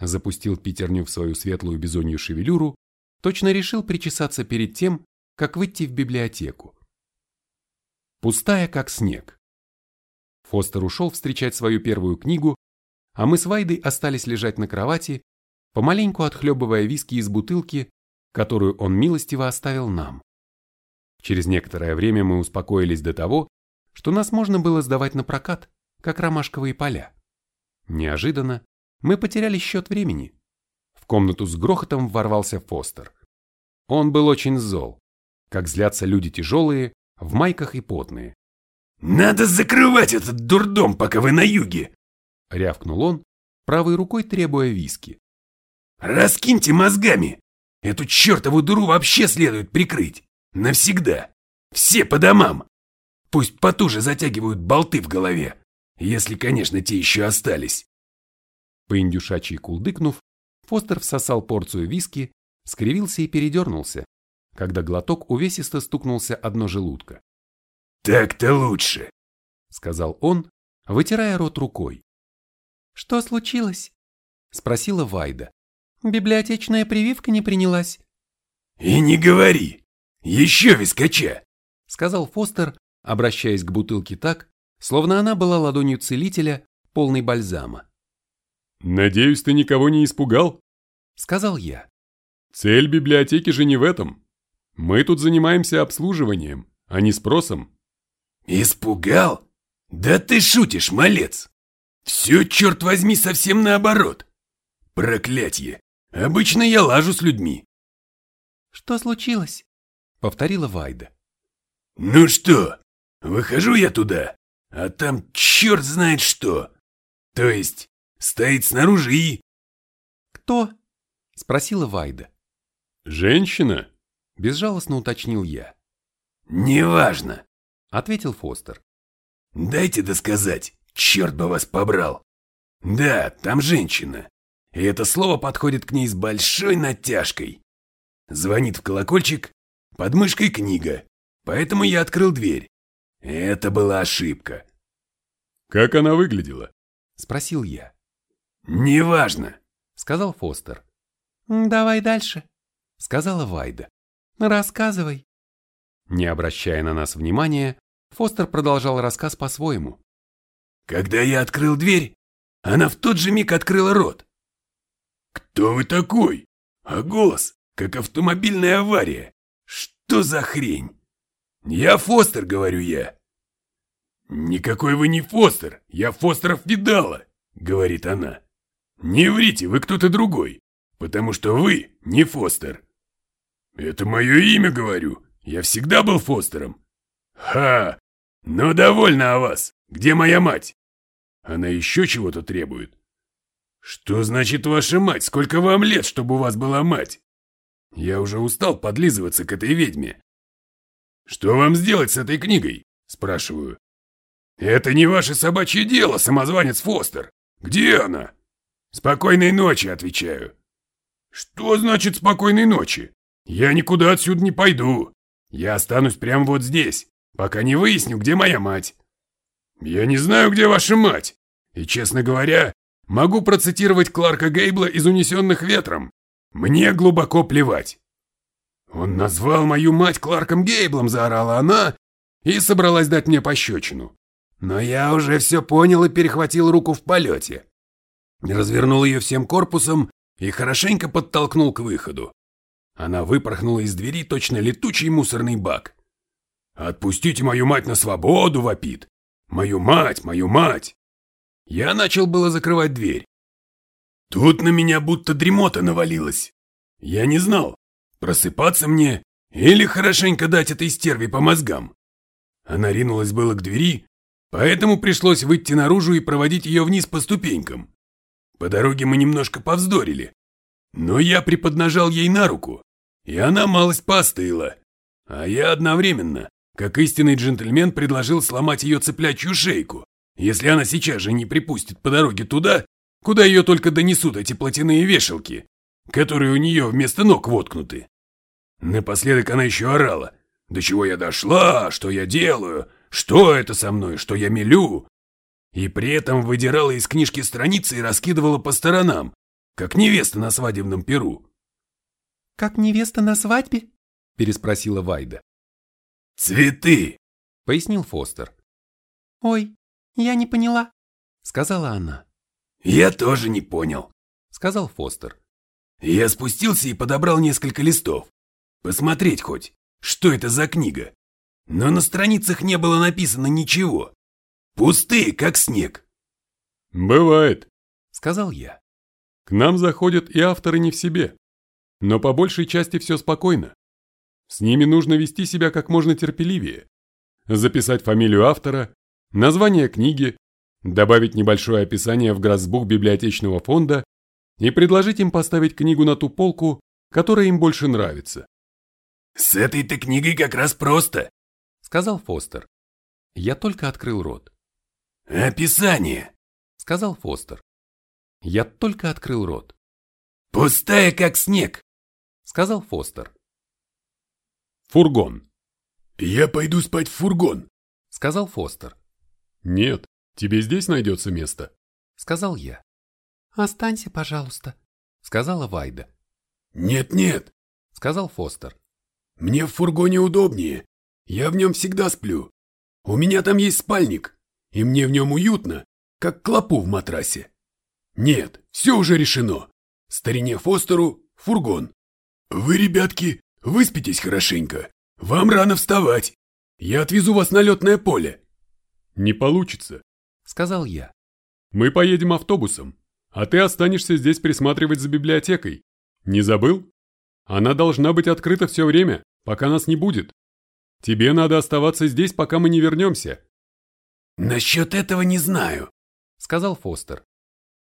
Запустил пятерню в свою светлую бизонью шевелюру, точно решил причесаться перед тем, как выйти в библиотеку. Пустая, как снег. Фостер ушел встречать свою первую книгу, а мы с Вайдой остались лежать на кровати, помаленьку отхлебывая виски из бутылки, которую он милостиво оставил нам. Через некоторое время мы успокоились до того, что нас можно было сдавать на прокат, как ромашковые поля. Неожиданно мы потеряли счет времени. В комнату с грохотом ворвался Фостер. Он был очень зол, как злятся люди тяжелые, в майках и потные. «Надо закрывать этот дурдом, пока вы на юге!» — рявкнул он, правой рукой требуя виски. «Раскиньте мозгами! Эту чертову дыру вообще следует прикрыть! Навсегда. Все по домам. Пусть потуже затягивают болты в голове, если, конечно, те еще остались. По индюшачьи кулдыкнув, Фостер всосал порцию виски, скривился и передернулся, когда глоток увесисто стукнулся одно желудка. «Так-то лучше», — сказал он, вытирая рот рукой. «Что случилось?» — спросила Вайда. «Библиотечная прививка не принялась». «И не говори!» «Еще вискача!» — сказал Фостер, обращаясь к бутылке так, словно она была ладонью целителя, полной бальзама. «Надеюсь, ты никого не испугал?» — сказал я. «Цель библиотеки же не в этом. Мы тут занимаемся обслуживанием, а не спросом». «Испугал? Да ты шутишь, малец! Все, черт возьми, совсем наоборот! Проклятье! Обычно я лажу с людьми!» «Что случилось?» повторила Вайда. «Ну что, выхожу я туда, а там черт знает что. То есть, стоит снаружи и...» «Кто?» — спросила Вайда. «Женщина?» — безжалостно уточнил я. «Неважно», — ответил Фостер. «Дайте досказать, черт бы вас побрал. Да, там женщина, и это слово подходит к ней с большой натяжкой. Звонит в колокольчик, под мышкой книга, поэтому я открыл дверь. Это была ошибка. «Как она выглядела?» – спросил я. «Неважно», – сказал Фостер. «Давай дальше», – сказала Вайда. «Рассказывай». Не обращая на нас внимания, Фостер продолжал рассказ по-своему. «Когда я открыл дверь, она в тот же миг открыла рот. «Кто вы такой?» А голос, как автомобильная авария. Что за хрень? Я Фостер, говорю я. Никакой вы не Фостер, я Фостеров видала, говорит она. Не врите, вы кто-то другой, потому что вы не Фостер. Это мое имя, говорю, я всегда был Фостером. Ха, ну довольна о вас, где моя мать? Она еще чего-то требует. Что значит ваша мать? Сколько вам лет, чтобы у вас была мать? Я уже устал подлизываться к этой ведьме. «Что вам сделать с этой книгой?» – спрашиваю. «Это не ваше собачье дело, самозванец Фостер. Где она?» «Спокойной ночи», – отвечаю. «Что значит спокойной ночи? Я никуда отсюда не пойду. Я останусь прямо вот здесь, пока не выясню, где моя мать». «Я не знаю, где ваша мать. И, честно говоря, могу процитировать Кларка Гейбла из «Унесенных ветром». Мне глубоко плевать. Он назвал мою мать Кларком Гейблом, заорала она и собралась дать мне пощечину. Но я уже все понял и перехватил руку в полете. Развернул ее всем корпусом и хорошенько подтолкнул к выходу. Она выпорхнула из двери точно летучий мусорный бак. «Отпустите мою мать на свободу!» — вопит. «Мою мать! Мою мать!» Я начал было закрывать дверь, Тут на меня будто дремота навалилась. Я не знал, просыпаться мне или хорошенько дать этой стерве по мозгам. Она ринулась было к двери, поэтому пришлось выйти наружу и проводить ее вниз по ступенькам. По дороге мы немножко повздорили, но я приподнажал ей на руку, и она малость постыла. А я одновременно, как истинный джентльмен, предложил сломать ее цыплячью шейку, если она сейчас же не припустит по дороге туда, Куда ее только донесут эти платяные вешалки, которые у нее вместо ног воткнуты? Напоследок она еще орала. До чего я дошла, что я делаю, что это со мной, что я мелю. И при этом выдирала из книжки страницы и раскидывала по сторонам, как невеста на свадебном перу. «Как невеста на свадьбе?» – переспросила Вайда. «Цветы!» – пояснил Фостер. «Ой, я не поняла», – сказала она. «Я тоже не понял», – сказал Фостер. «Я спустился и подобрал несколько листов. Посмотреть хоть, что это за книга. Но на страницах не было написано ничего. Пустые, как снег». «Бывает», – сказал я. «К нам заходят и авторы не в себе. Но по большей части все спокойно. С ними нужно вести себя как можно терпеливее. Записать фамилию автора, название книги, добавить небольшое описание в грозбух библиотечного фонда и предложить им поставить книгу на ту полку, которая им больше нравится. «С этой-то книгой как раз просто», — сказал Фостер. Я только открыл рот. «Описание», — сказал Фостер. Я только открыл рот. «Пустая, как снег», — сказал Фостер. Фургон. «Я пойду спать в фургон», — сказал Фостер. «Нет, тебе здесь найдется место», — сказал я. «Останься, пожалуйста», — сказала Вайда. «Нет-нет», — сказал Фостер. «Мне в фургоне удобнее. Я в нем всегда сплю. У меня там есть спальник, и мне в нем уютно, как клопу в матрасе. Нет, все уже решено. Старине Фостеру – фургон. Вы, ребятки, Выспитесь хорошенько. Вам рано вставать. Я отвезу вас на летное поле. Не получится, сказал я. Мы поедем автобусом, а ты останешься здесь присматривать за библиотекой. Не забыл? Она должна быть открыта все время, пока нас не будет. Тебе надо оставаться здесь, пока мы не вернемся. Насчет этого не знаю, сказал Фостер.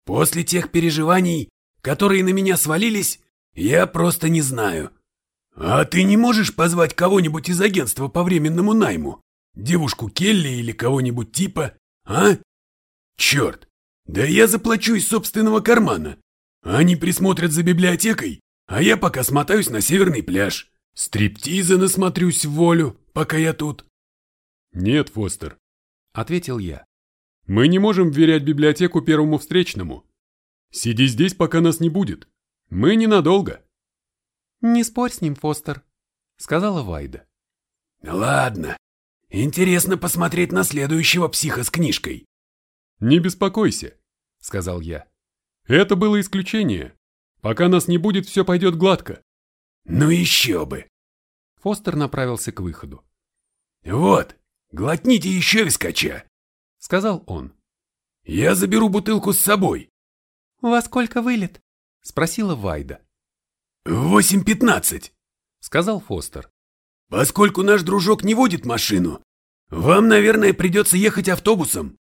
После тех переживаний, которые на меня свалились, я просто не знаю. «А ты не можешь позвать кого-нибудь из агентства по временному найму? Девушку Келли или кого-нибудь типа, а? Черт, да я заплачу из собственного кармана. Они присмотрят за библиотекой, а я пока смотаюсь на северный пляж. Стриптиза насмотрюсь в волю, пока я тут». «Нет, Фостер», — ответил я. «Мы не можем вверять библиотеку первому встречному. Сиди здесь, пока нас не будет. Мы ненадолго». «Не спорь с ним, Фостер», — сказала Вайда. «Ладно. Интересно посмотреть на следующего психа с книжкой». «Не беспокойся», — сказал я. «Это было исключение. Пока нас не будет, все пойдет гладко». «Ну еще бы!» Фостер направился к выходу. «Вот, глотните еще вискача», — сказал он. «Я заберу бутылку с собой». «Во сколько вылет?» — спросила Вайда. «Восемь пятнадцать», — сказал Фостер. «Поскольку наш дружок не водит машину, вам, наверное, придется ехать автобусом.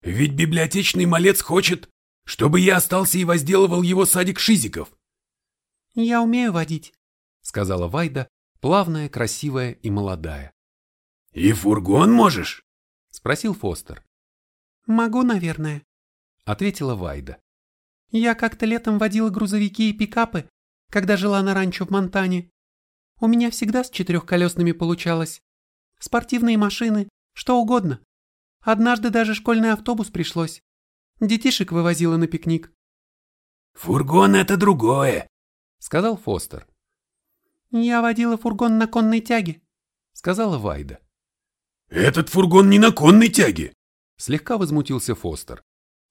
Ведь библиотечный малец хочет, чтобы я остался и возделывал его садик шизиков». «Я умею водить», — сказала Вайда, плавная, красивая и молодая. «И фургон можешь?» — спросил Фостер. «Могу, наверное», — ответила Вайда. «Я как-то летом водила грузовики и пикапы, когда жила на ранчо в Монтане. У меня всегда с четырехколесными получалось. Спортивные машины, что угодно. Однажды даже школьный автобус пришлось. Детишек вывозила на пикник. «Фургон — это другое», — сказал Фостер. «Я водила фургон на конной тяге», — сказала Вайда. «Этот фургон не на конной тяге», — слегка возмутился Фостер.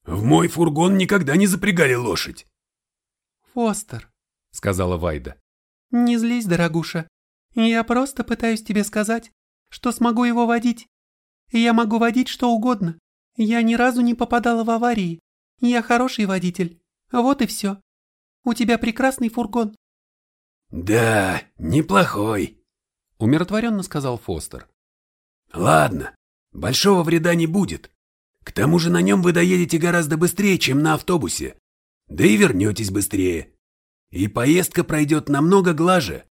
«В мой фургон никогда не запрягали лошадь». «Фостер», сказала Вайда. «Не злись, дорогуша. Я просто пытаюсь тебе сказать, что смогу его водить. Я могу водить что угодно. Я ни разу не попадала в аварии. Я хороший водитель. Вот и все. У тебя прекрасный фургон». «Да, неплохой», — умиротворенно сказал Фостер. «Ладно, большого вреда не будет. К тому же на нем вы доедете гораздо быстрее, чем на автобусе. Да и вернетесь быстрее и поездка пройдет намного глаже.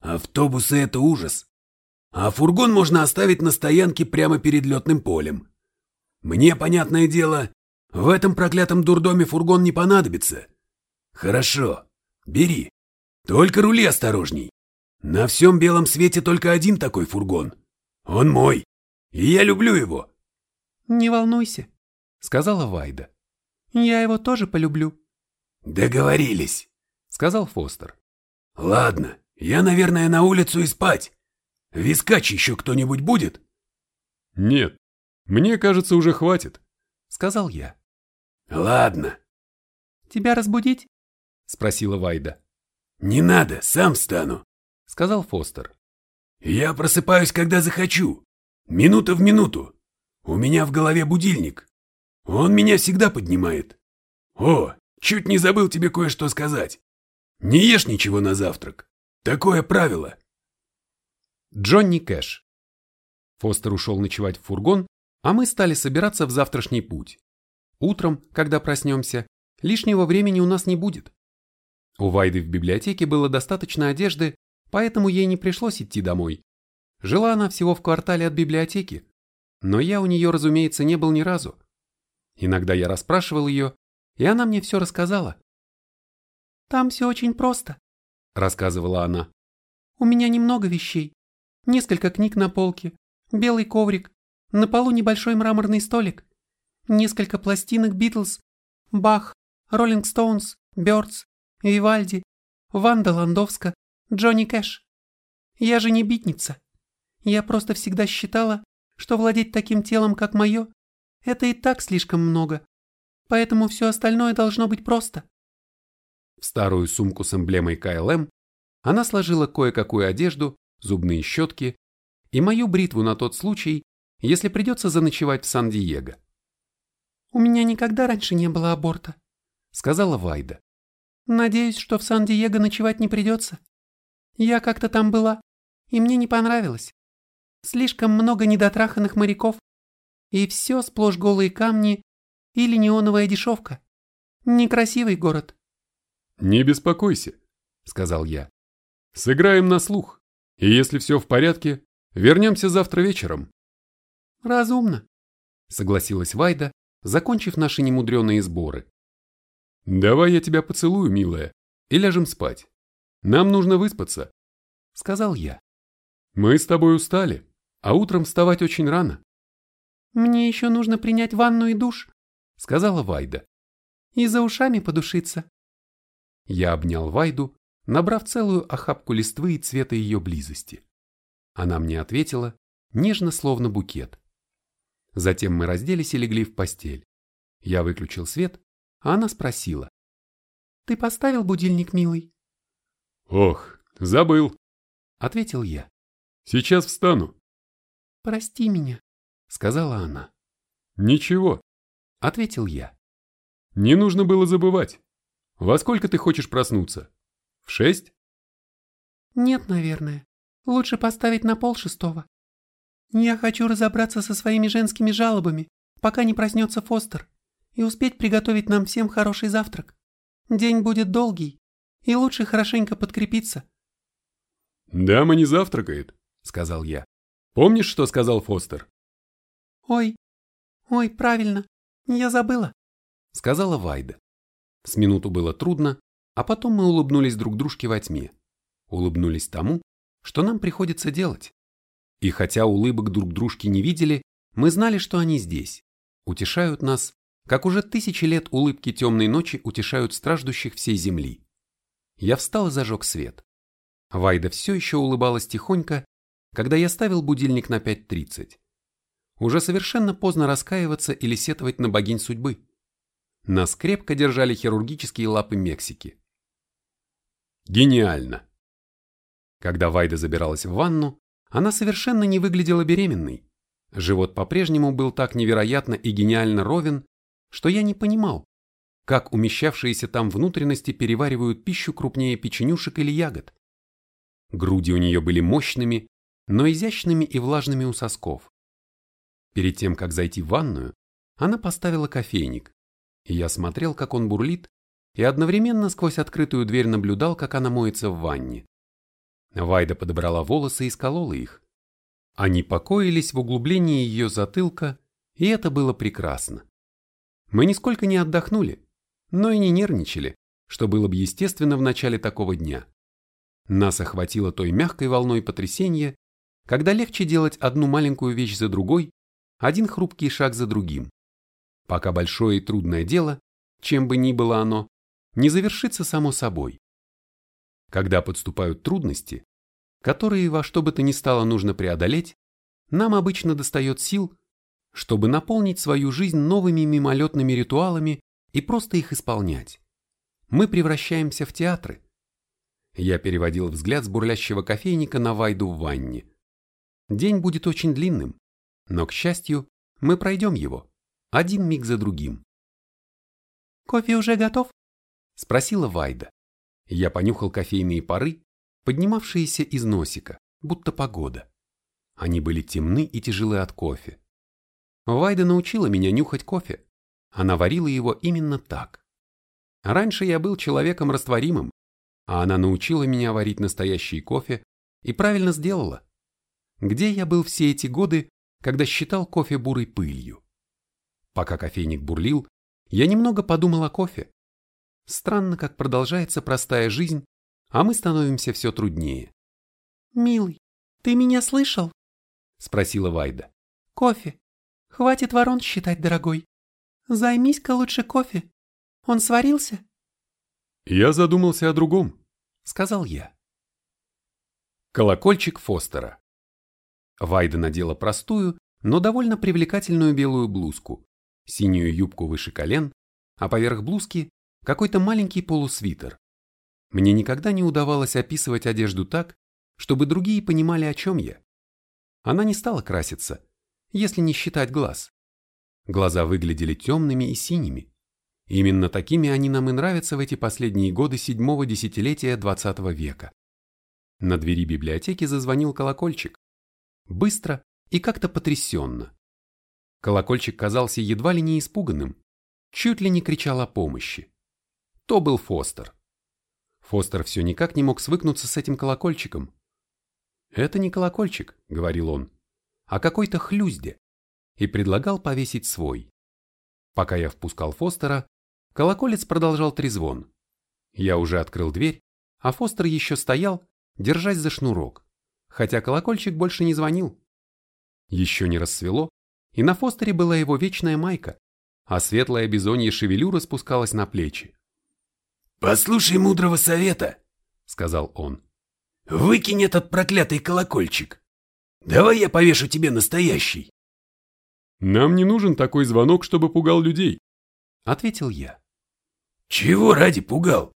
Автобусы – это ужас. А фургон можно оставить на стоянке прямо перед летным полем. Мне, понятное дело, в этом проклятом дурдоме фургон не понадобится. Хорошо, бери. Только рули осторожней. На всем белом свете только один такой фургон. Он мой, и я люблю его. Не волнуйся, сказала Вайда. Я его тоже полюблю. Договорились, сказал Фостер. Ладно, я, наверное, на улицу и спать. Вискач еще кто-нибудь будет? Нет, мне кажется, уже хватит, сказал я. Ладно. Тебя разбудить? спросила Вайда. Не надо, сам встану, сказал Фостер. Я просыпаюсь, когда захочу. Минута в минуту. У меня в голове будильник. Он меня всегда поднимает. О, чуть не забыл тебе кое-что сказать. Не ешь ничего на завтрак. Такое правило. Джонни Кэш. Фостер ушел ночевать в фургон, а мы стали собираться в завтрашний путь. Утром, когда проснемся, лишнего времени у нас не будет. У Вайды в библиотеке было достаточно одежды, поэтому ей не пришлось идти домой. Жила она всего в квартале от библиотеки, но я у нее, разумеется, не был ни разу. Иногда я расспрашивал ее, и она мне все рассказала. «Там все очень просто», — рассказывала она. «У меня немного вещей. Несколько книг на полке, белый коврик, на полу небольшой мраморный столик, несколько пластинок Битлз, Бах, Роллинг Стоунс, Бёрдс, Вивальди, Ванда Ландовска, Джонни Кэш. Я же не битница. Я просто всегда считала, что владеть таким телом, как мое, это и так слишком много. Поэтому все остальное должно быть просто. Старую сумку с эмблемой КЛМ она сложила кое-какую одежду, зубные щетки и мою бритву на тот случай, если придется заночевать в Сан-Диего. «У меня никогда раньше не было аборта», — сказала Вайда. «Надеюсь, что в Сан-Диего ночевать не придется. Я как-то там была, и мне не понравилось. Слишком много недотраханных моряков. И все сплошь голые камни или неоновая дешевка. Некрасивый город. «Не беспокойся», — сказал я. «Сыграем на слух, и если все в порядке, вернемся завтра вечером». «Разумно», — согласилась Вайда, закончив наши немудреные сборы. «Давай я тебя поцелую, милая, и ляжем спать. Нам нужно выспаться», — сказал я. «Мы с тобой устали, а утром вставать очень рано». «Мне еще нужно принять ванну и душ», — сказала Вайда. «И за ушами подушиться». Я обнял Вайду, набрав целую охапку листвы и цвета ее близости. Она мне ответила, нежно, словно букет. Затем мы разделись и легли в постель. Я выключил свет, а она спросила. «Ты поставил будильник, милый?» «Ох, забыл», — ответил я. «Сейчас встану». «Прости меня», — сказала она. «Ничего», — ответил я. «Не нужно было забывать. Во сколько ты хочешь проснуться? В шесть? Нет, наверное. Лучше поставить на пол шестого. Я хочу разобраться со своими женскими жалобами, пока не проснется Фостер, и успеть приготовить нам всем хороший завтрак. День будет долгий, и лучше хорошенько подкрепиться. «Дама не завтракает», — сказал я. «Помнишь, что сказал Фостер?» «Ой, ой, правильно, я забыла», — сказала Вайда. С минуту было трудно, а потом мы улыбнулись друг дружке во тьме. Улыбнулись тому, что нам приходится делать. И хотя улыбок друг дружки не видели, мы знали, что они здесь, утешают нас, как уже тысячи лет улыбки темной ночи утешают страждущих всей земли. Я встал и зажег свет. Вайда все еще улыбалась тихонько, когда я ставил будильник на 5.30. Уже совершенно поздно раскаиваться или сетовать на богинь судьбы. Нас крепко держали хирургические лапы Мексики. Гениально! Когда Вайда забиралась в ванну, она совершенно не выглядела беременной. Живот по-прежнему был так невероятно и гениально ровен, что я не понимал, как умещавшиеся там внутренности переваривают пищу крупнее печенюшек или ягод. Груди у нее были мощными, но изящными и влажными у сосков. Перед тем, как зайти в ванную, она поставила кофейник, и я смотрел, как он бурлит, и одновременно сквозь открытую дверь наблюдал, как она моется в ванне. Вайда подобрала волосы и сколола их. Они покоились в углублении ее затылка, и это было прекрасно. Мы нисколько не отдохнули, но и не нервничали, что было бы естественно в начале такого дня. Нас охватило той мягкой волной потрясения, когда легче делать одну маленькую вещь за другой, один хрупкий шаг за другим, пока большое и трудное дело, чем бы ни было оно, не завершится само собой. Когда подступают трудности, которые во что бы то ни стало нужно преодолеть, нам обычно достает сил, чтобы наполнить свою жизнь новыми мимолетными ритуалами и просто их исполнять. Мы превращаемся в театры. Я переводил взгляд с бурлящего кофейника на Вайду в ванне. День будет очень длинным, но, к счастью, мы пройдем его, один миг за другим. «Кофе уже готов?» – спросила Вайда. Я понюхал кофейные пары, поднимавшиеся из носика, будто погода. Они были темны и тяжелы от кофе. Вайда научила меня нюхать кофе. Она варила его именно так. Раньше я был человеком растворимым, а она научила меня варить настоящий кофе и правильно сделала. Где я был все эти годы, когда считал кофе бурой пылью? Пока кофейник бурлил, я немного подумал о кофе. Странно, как продолжается простая жизнь, а мы становимся все труднее. «Милый, ты меня слышал?» – спросила Вайда. «Кофе. Хватит ворон считать, дорогой. Займись-ка лучше кофе. Он сварился?» «Я задумался о другом», — сказал я. Колокольчик Фостера. Вайда надела простую, но довольно привлекательную белую блузку, синюю юбку выше колен, а поверх блузки какой-то маленький полусвитер. Мне никогда не удавалось описывать одежду так, чтобы другие понимали, о чем я. Она не стала краситься, если не считать глаз. Глаза выглядели темными и синими. Именно такими они нам и нравятся в эти последние годы седьмого десятилетия XX века. На двери библиотеки зазвонил колокольчик. Быстро и как-то потрясенно. Колокольчик казался едва ли не испуганным, чуть ли не кричал о помощи. То был Фостер. Фостер все никак не мог свыкнуться с этим колокольчиком. «Это не колокольчик», — говорил он, — «а какой-то хлюзде», и предлагал повесить свой. Пока я впускал Фостера, Колоколец продолжал трезвон. Я уже открыл дверь, а Фостер еще стоял, держась за шнурок, хотя колокольчик больше не звонил. Еще не рассвело, и на Фостере была его вечная майка, а светлая бизонья шевелюра спускалась на плечи. «Послушай мудрого совета», — сказал он. «Выкинь этот проклятый колокольчик. Давай я повешу тебе настоящий». «Нам не нужен такой звонок, чтобы пугал людей», — ответил я. Чего ради пугал?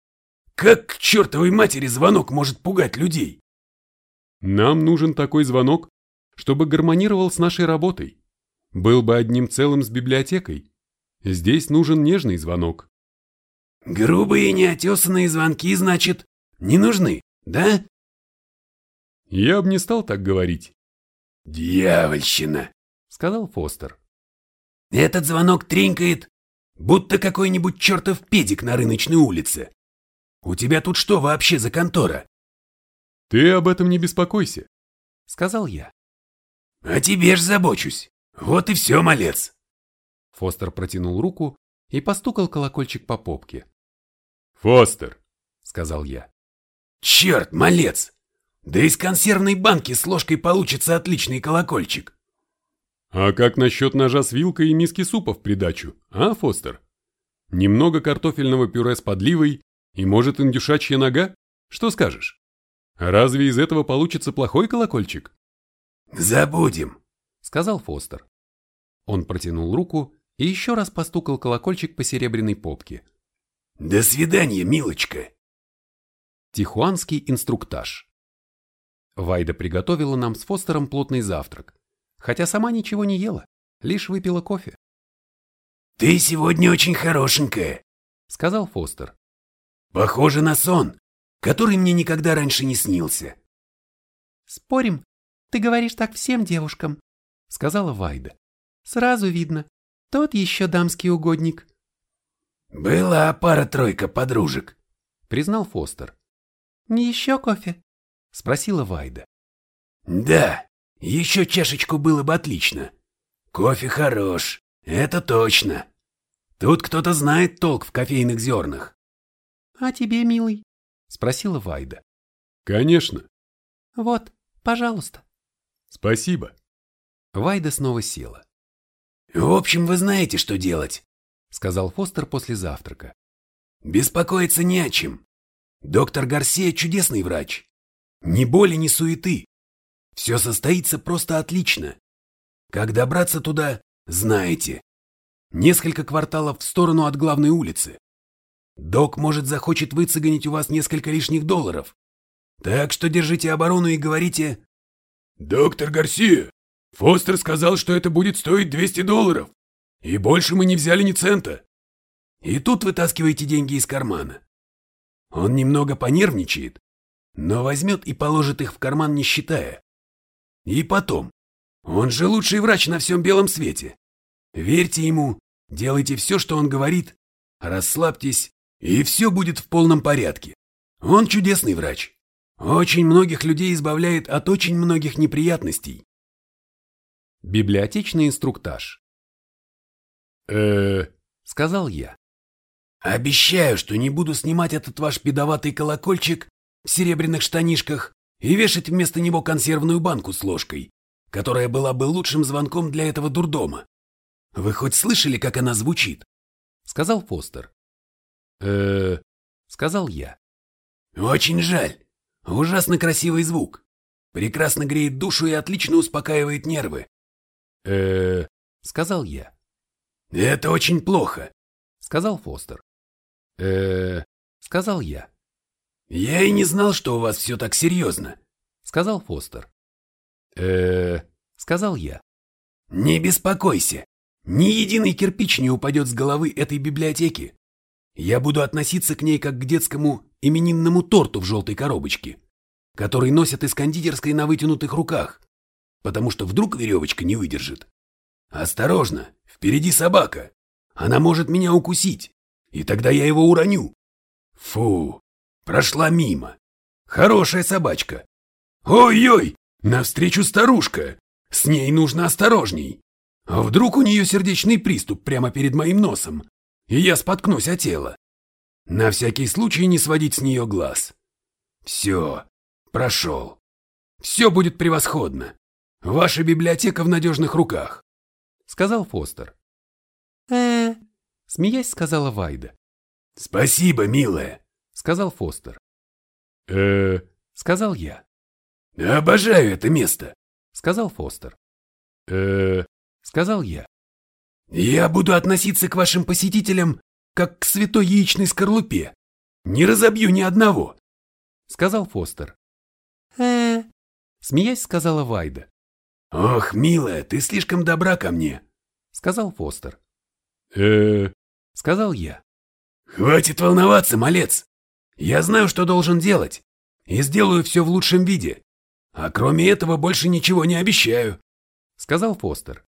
Как к чертовой матери звонок может пугать людей? Нам нужен такой звонок, чтобы гармонировал с нашей работой. Был бы одним целым с библиотекой. Здесь нужен нежный звонок. Грубые неотесанные звонки, значит, не нужны, да? Я бы не стал так говорить. Дьявольщина, сказал Фостер. Этот звонок тренькает Будто какой-нибудь чертов педик на рыночной улице. У тебя тут что вообще за контора? Ты об этом не беспокойся, сказал я. О тебе ж забочусь. Вот и все, малец. Фостер протянул руку и постукал колокольчик по попке. Фостер, сказал я. Черт, малец! Да из консервной банки с ложкой получится отличный колокольчик. А как насчет ножа с вилкой и миски супа в придачу, а, Фостер? Немного картофельного пюре с подливой и, может, индюшачья нога? Что скажешь? Разве из этого получится плохой колокольчик? Забудем, сказал Фостер. Он протянул руку и еще раз постукал колокольчик по серебряной попке. До свидания, милочка. Тихуанский инструктаж. Вайда приготовила нам с Фостером плотный завтрак хотя сама ничего не ела, лишь выпила кофе. «Ты сегодня очень хорошенькая», — сказал Фостер. «Похоже на сон, который мне никогда раньше не снился». «Спорим, ты говоришь так всем девушкам», — сказала Вайда. «Сразу видно, тот еще дамский угодник». «Была пара-тройка подружек», — признал Фостер. «Не еще кофе?» — спросила Вайда. «Да, еще чашечку было бы отлично. Кофе хорош, это точно. Тут кто-то знает толк в кофейных зернах. — А тебе, милый? — спросила Вайда. Конечно. Вот, пожалуйста. Спасибо. Вайда снова села. В общем, вы знаете, что делать, сказал Фостер после завтрака. Беспокоиться не о чем. Доктор Гарсия чудесный врач. Ни боли, ни суеты. Все состоится просто отлично. Как добраться туда, знаете. Несколько кварталов в сторону от главной улицы. Док, может, захочет выцегонить у вас несколько лишних долларов. Так что держите оборону и говорите... «Доктор Гарсия, Фостер сказал, что это будет стоить 200 долларов. И больше мы не взяли ни цента. И тут вытаскиваете деньги из кармана. Он немного понервничает, но возьмет и положит их в карман, не считая. И потом, он же лучший врач на всем белом свете. Верьте ему, делайте все, что он говорит, расслабьтесь, и все будет в полном порядке. Он чудесный врач. Очень многих людей избавляет от очень многих неприятностей. Библиотечный инструктаж. э Сказал я. Обещаю, что не буду снимать этот ваш пидоватый колокольчик в серебряных штанишках и вешать вместо него консервную банку с ложкой, которая была бы лучшим звонком для этого дурдома. Вы хоть слышали, как она звучит? Сказал Фостер. э Сказал я. Очень жаль. Ужасно красивый звук. Прекрасно греет душу и отлично успокаивает нервы. Э Сказал я. Это очень плохо. Сказал Фостер. э Сказал я. Я и не знал, что у вас все так серьезно. Сказал Фостер. э Сказал я. Не беспокойся. Ни единый кирпич не упадет с головы этой библиотеки. Я буду относиться к ней как к детскому именинному торту в желтой коробочке, который носят из кондитерской на вытянутых руках, потому что вдруг веревочка не выдержит. Осторожно, впереди собака. Она может меня укусить, и тогда я его уроню. Фу, прошла мимо. Хорошая собачка. Ой-ой, навстречу старушка. С ней нужно осторожней. А вдруг у нее сердечный приступ прямо перед моим носом, и я споткнусь о тело? На всякий случай не сводить с нее глаз. Все, прошел. Все будет превосходно. Ваша библиотека в надежных руках. Сказал Фостер. э Смеясь, сказала Вайда. Спасибо, милая. Сказал Фостер. э Сказал я. Обожаю это место. Сказал Фостер. э Сказал я. Я буду относиться к вашим посетителям как к святой яичной скорлупе. Не разобью ни одного. Сказал Фостер. э Смеясь, сказала Вайда. Ох, милая, ты слишком добра ко мне. Сказал Фостер. э Сказал я. Хватит волноваться, малец. Я знаю, что должен делать. И сделаю все в лучшем виде. А кроме этого больше ничего не обещаю. Сказал Фостер.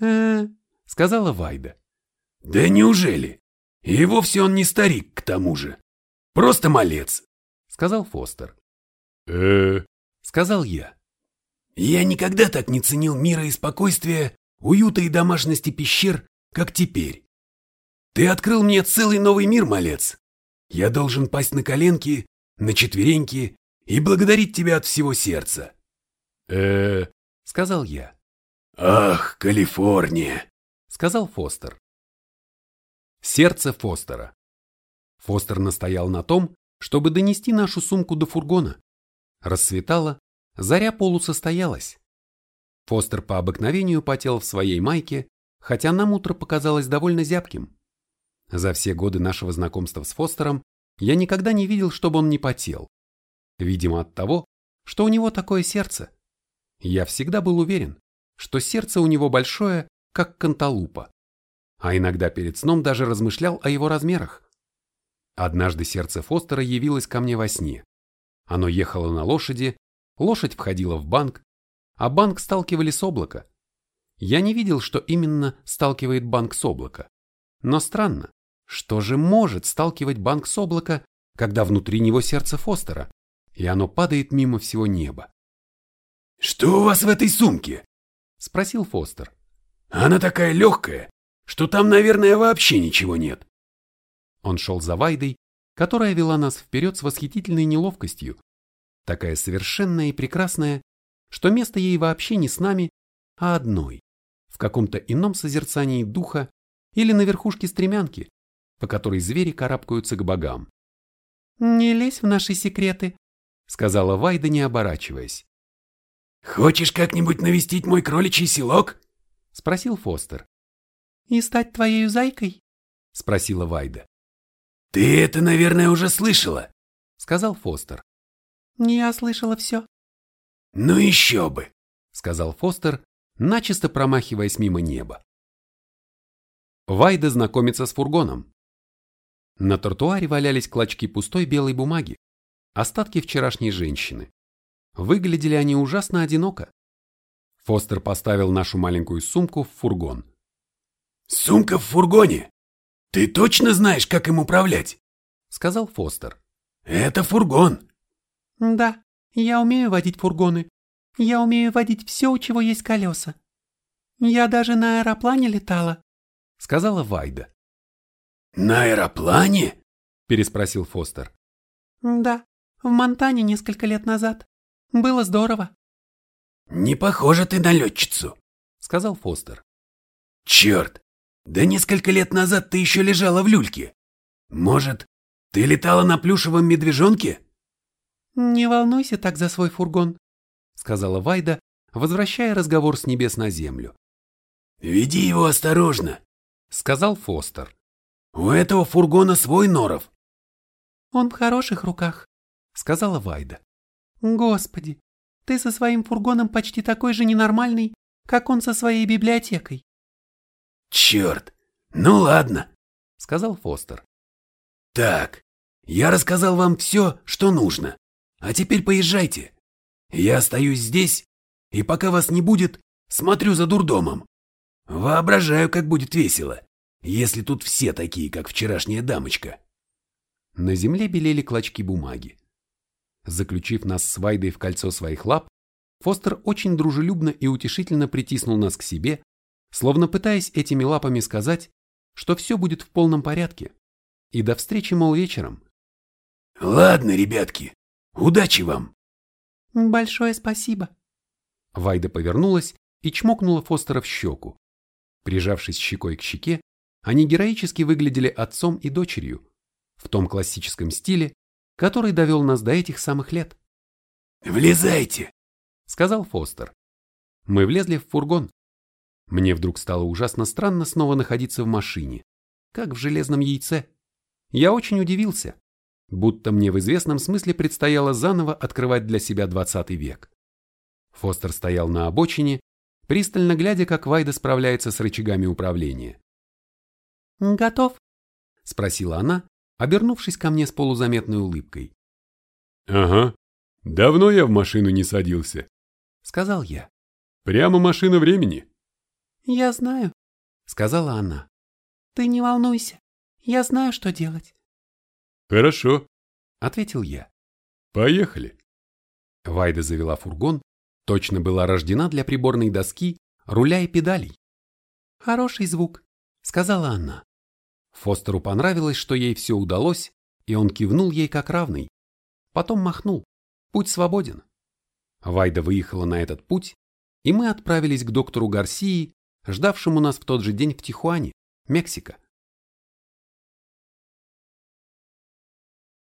э Сказала Вайда. Да неужели? И вовсе он не старик, к тому же. Просто малец. Сказал Фостер. э Сказал я. Я никогда так не ценил мира и спокойствия, уюта и домашности пещер, как теперь. Ты открыл мне целый новый мир, малец. Я должен пасть на коленки, на четвереньки и благодарить тебя от всего сердца. э Сказал я. Ах, Калифорния! Сказал Фостер. Сердце Фостера. Фостер настоял на том, чтобы донести нашу сумку до фургона. Рассветало, заря полусостоялась. Фостер по обыкновению потел в своей майке, хотя нам утро показалось довольно зябким. За все годы нашего знакомства с Фостером я никогда не видел, чтобы он не потел. Видимо от того, что у него такое сердце. Я всегда был уверен, что сердце у него большое, как канталупа. А иногда перед сном даже размышлял о его размерах. Однажды сердце Фостера явилось ко мне во сне. Оно ехало на лошади, лошадь входила в банк, а банк сталкивали с облака. Я не видел, что именно сталкивает банк с облака. Но странно, что же может сталкивать банк с облака, когда внутри него сердце Фостера, и оно падает мимо всего неба? Что у вас в этой сумке? Спросил Фостер. Она такая легкая, что там, наверное, вообще ничего нет. Он шел за Вайдой, которая вела нас вперед с восхитительной неловкостью, такая совершенная и прекрасная, что место ей вообще не с нами, а одной, в каком-то ином созерцании духа или на верхушке стремянки, по которой звери карабкаются к богам. «Не лезь в наши секреты», — сказала Вайда, не оборачиваясь. «Хочешь как-нибудь навестить мой кроличий селок?» — спросил Фостер. «И стать твоей зайкой?» — спросила Вайда. «Ты это, наверное, уже слышала», — сказал Фостер. «Я слышала все». «Ну еще бы», — сказал Фостер, начисто промахиваясь мимо неба. Вайда знакомится с фургоном. На тротуаре валялись клочки пустой белой бумаги, остатки вчерашней женщины. Выглядели они ужасно одиноко. Фостер поставил нашу маленькую сумку в фургон. «Сумка в фургоне? Ты точно знаешь, как им управлять?» Сказал Фостер. «Это фургон». «Да, я умею водить фургоны. Я умею водить все, у чего есть колеса. Я даже на аэроплане летала», — сказала Вайда. «На аэроплане?» — переспросил Фостер. «Да, в Монтане несколько лет назад. Было здорово». «Не похожа ты на летчицу», — сказал Фостер. «Черт, да несколько лет назад ты еще лежала в люльке. Может, ты летала на плюшевом медвежонке?» «Не волнуйся так за свой фургон», — сказала Вайда, возвращая разговор с небес на землю. «Веди его осторожно», — сказал Фостер. «У этого фургона свой норов». «Он в хороших руках», — сказала Вайда. «Господи, ты со своим фургоном почти такой же ненормальный, как он со своей библиотекой». «Черт, ну ладно», — сказал Фостер. «Так, я рассказал вам все, что нужно, а теперь поезжайте. Я остаюсь здесь, и пока вас не будет, смотрю за дурдомом. Воображаю, как будет весело, если тут все такие, как вчерашняя дамочка». На земле белели клочки бумаги. Заключив нас с Вайдой в кольцо своих лап, Фостер очень дружелюбно и утешительно притиснул нас к себе, словно пытаясь этими лапами сказать, что все будет в полном порядке. И до встречи, мол, вечером. «Ладно, ребятки, удачи вам!» «Большое спасибо!» Вайда повернулась и чмокнула Фостера в щеку. Прижавшись щекой к щеке, они героически выглядели отцом и дочерью, в том классическом стиле, который довел нас до этих самых лет. «Влезайте!» — сказал Фостер. Мы влезли в фургон. Мне вдруг стало ужасно странно снова находиться в машине, как в железном яйце. Я очень удивился, будто мне в известном смысле предстояло заново открывать для себя двадцатый век. Фостер стоял на обочине, пристально глядя, как Вайда справляется с рычагами управления. «Готов?» — спросила она, обернувшись ко мне с полузаметной улыбкой. «Ага, давно я в машину не садился», — сказал я. «Прямо машина времени». «Я знаю», — сказала она. «Ты не волнуйся, я знаю, что делать». «Хорошо», — ответил я. «Поехали». Вайда завела фургон, точно была рождена для приборной доски, руля и педалей. «Хороший звук», — сказала она. Фостеру понравилось, что ей все удалось, и он кивнул ей как равный. Потом махнул. Путь свободен. Вайда выехала на этот путь, и мы отправились к доктору Гарсии, ждавшему нас в тот же день в Тихуане, Мексика.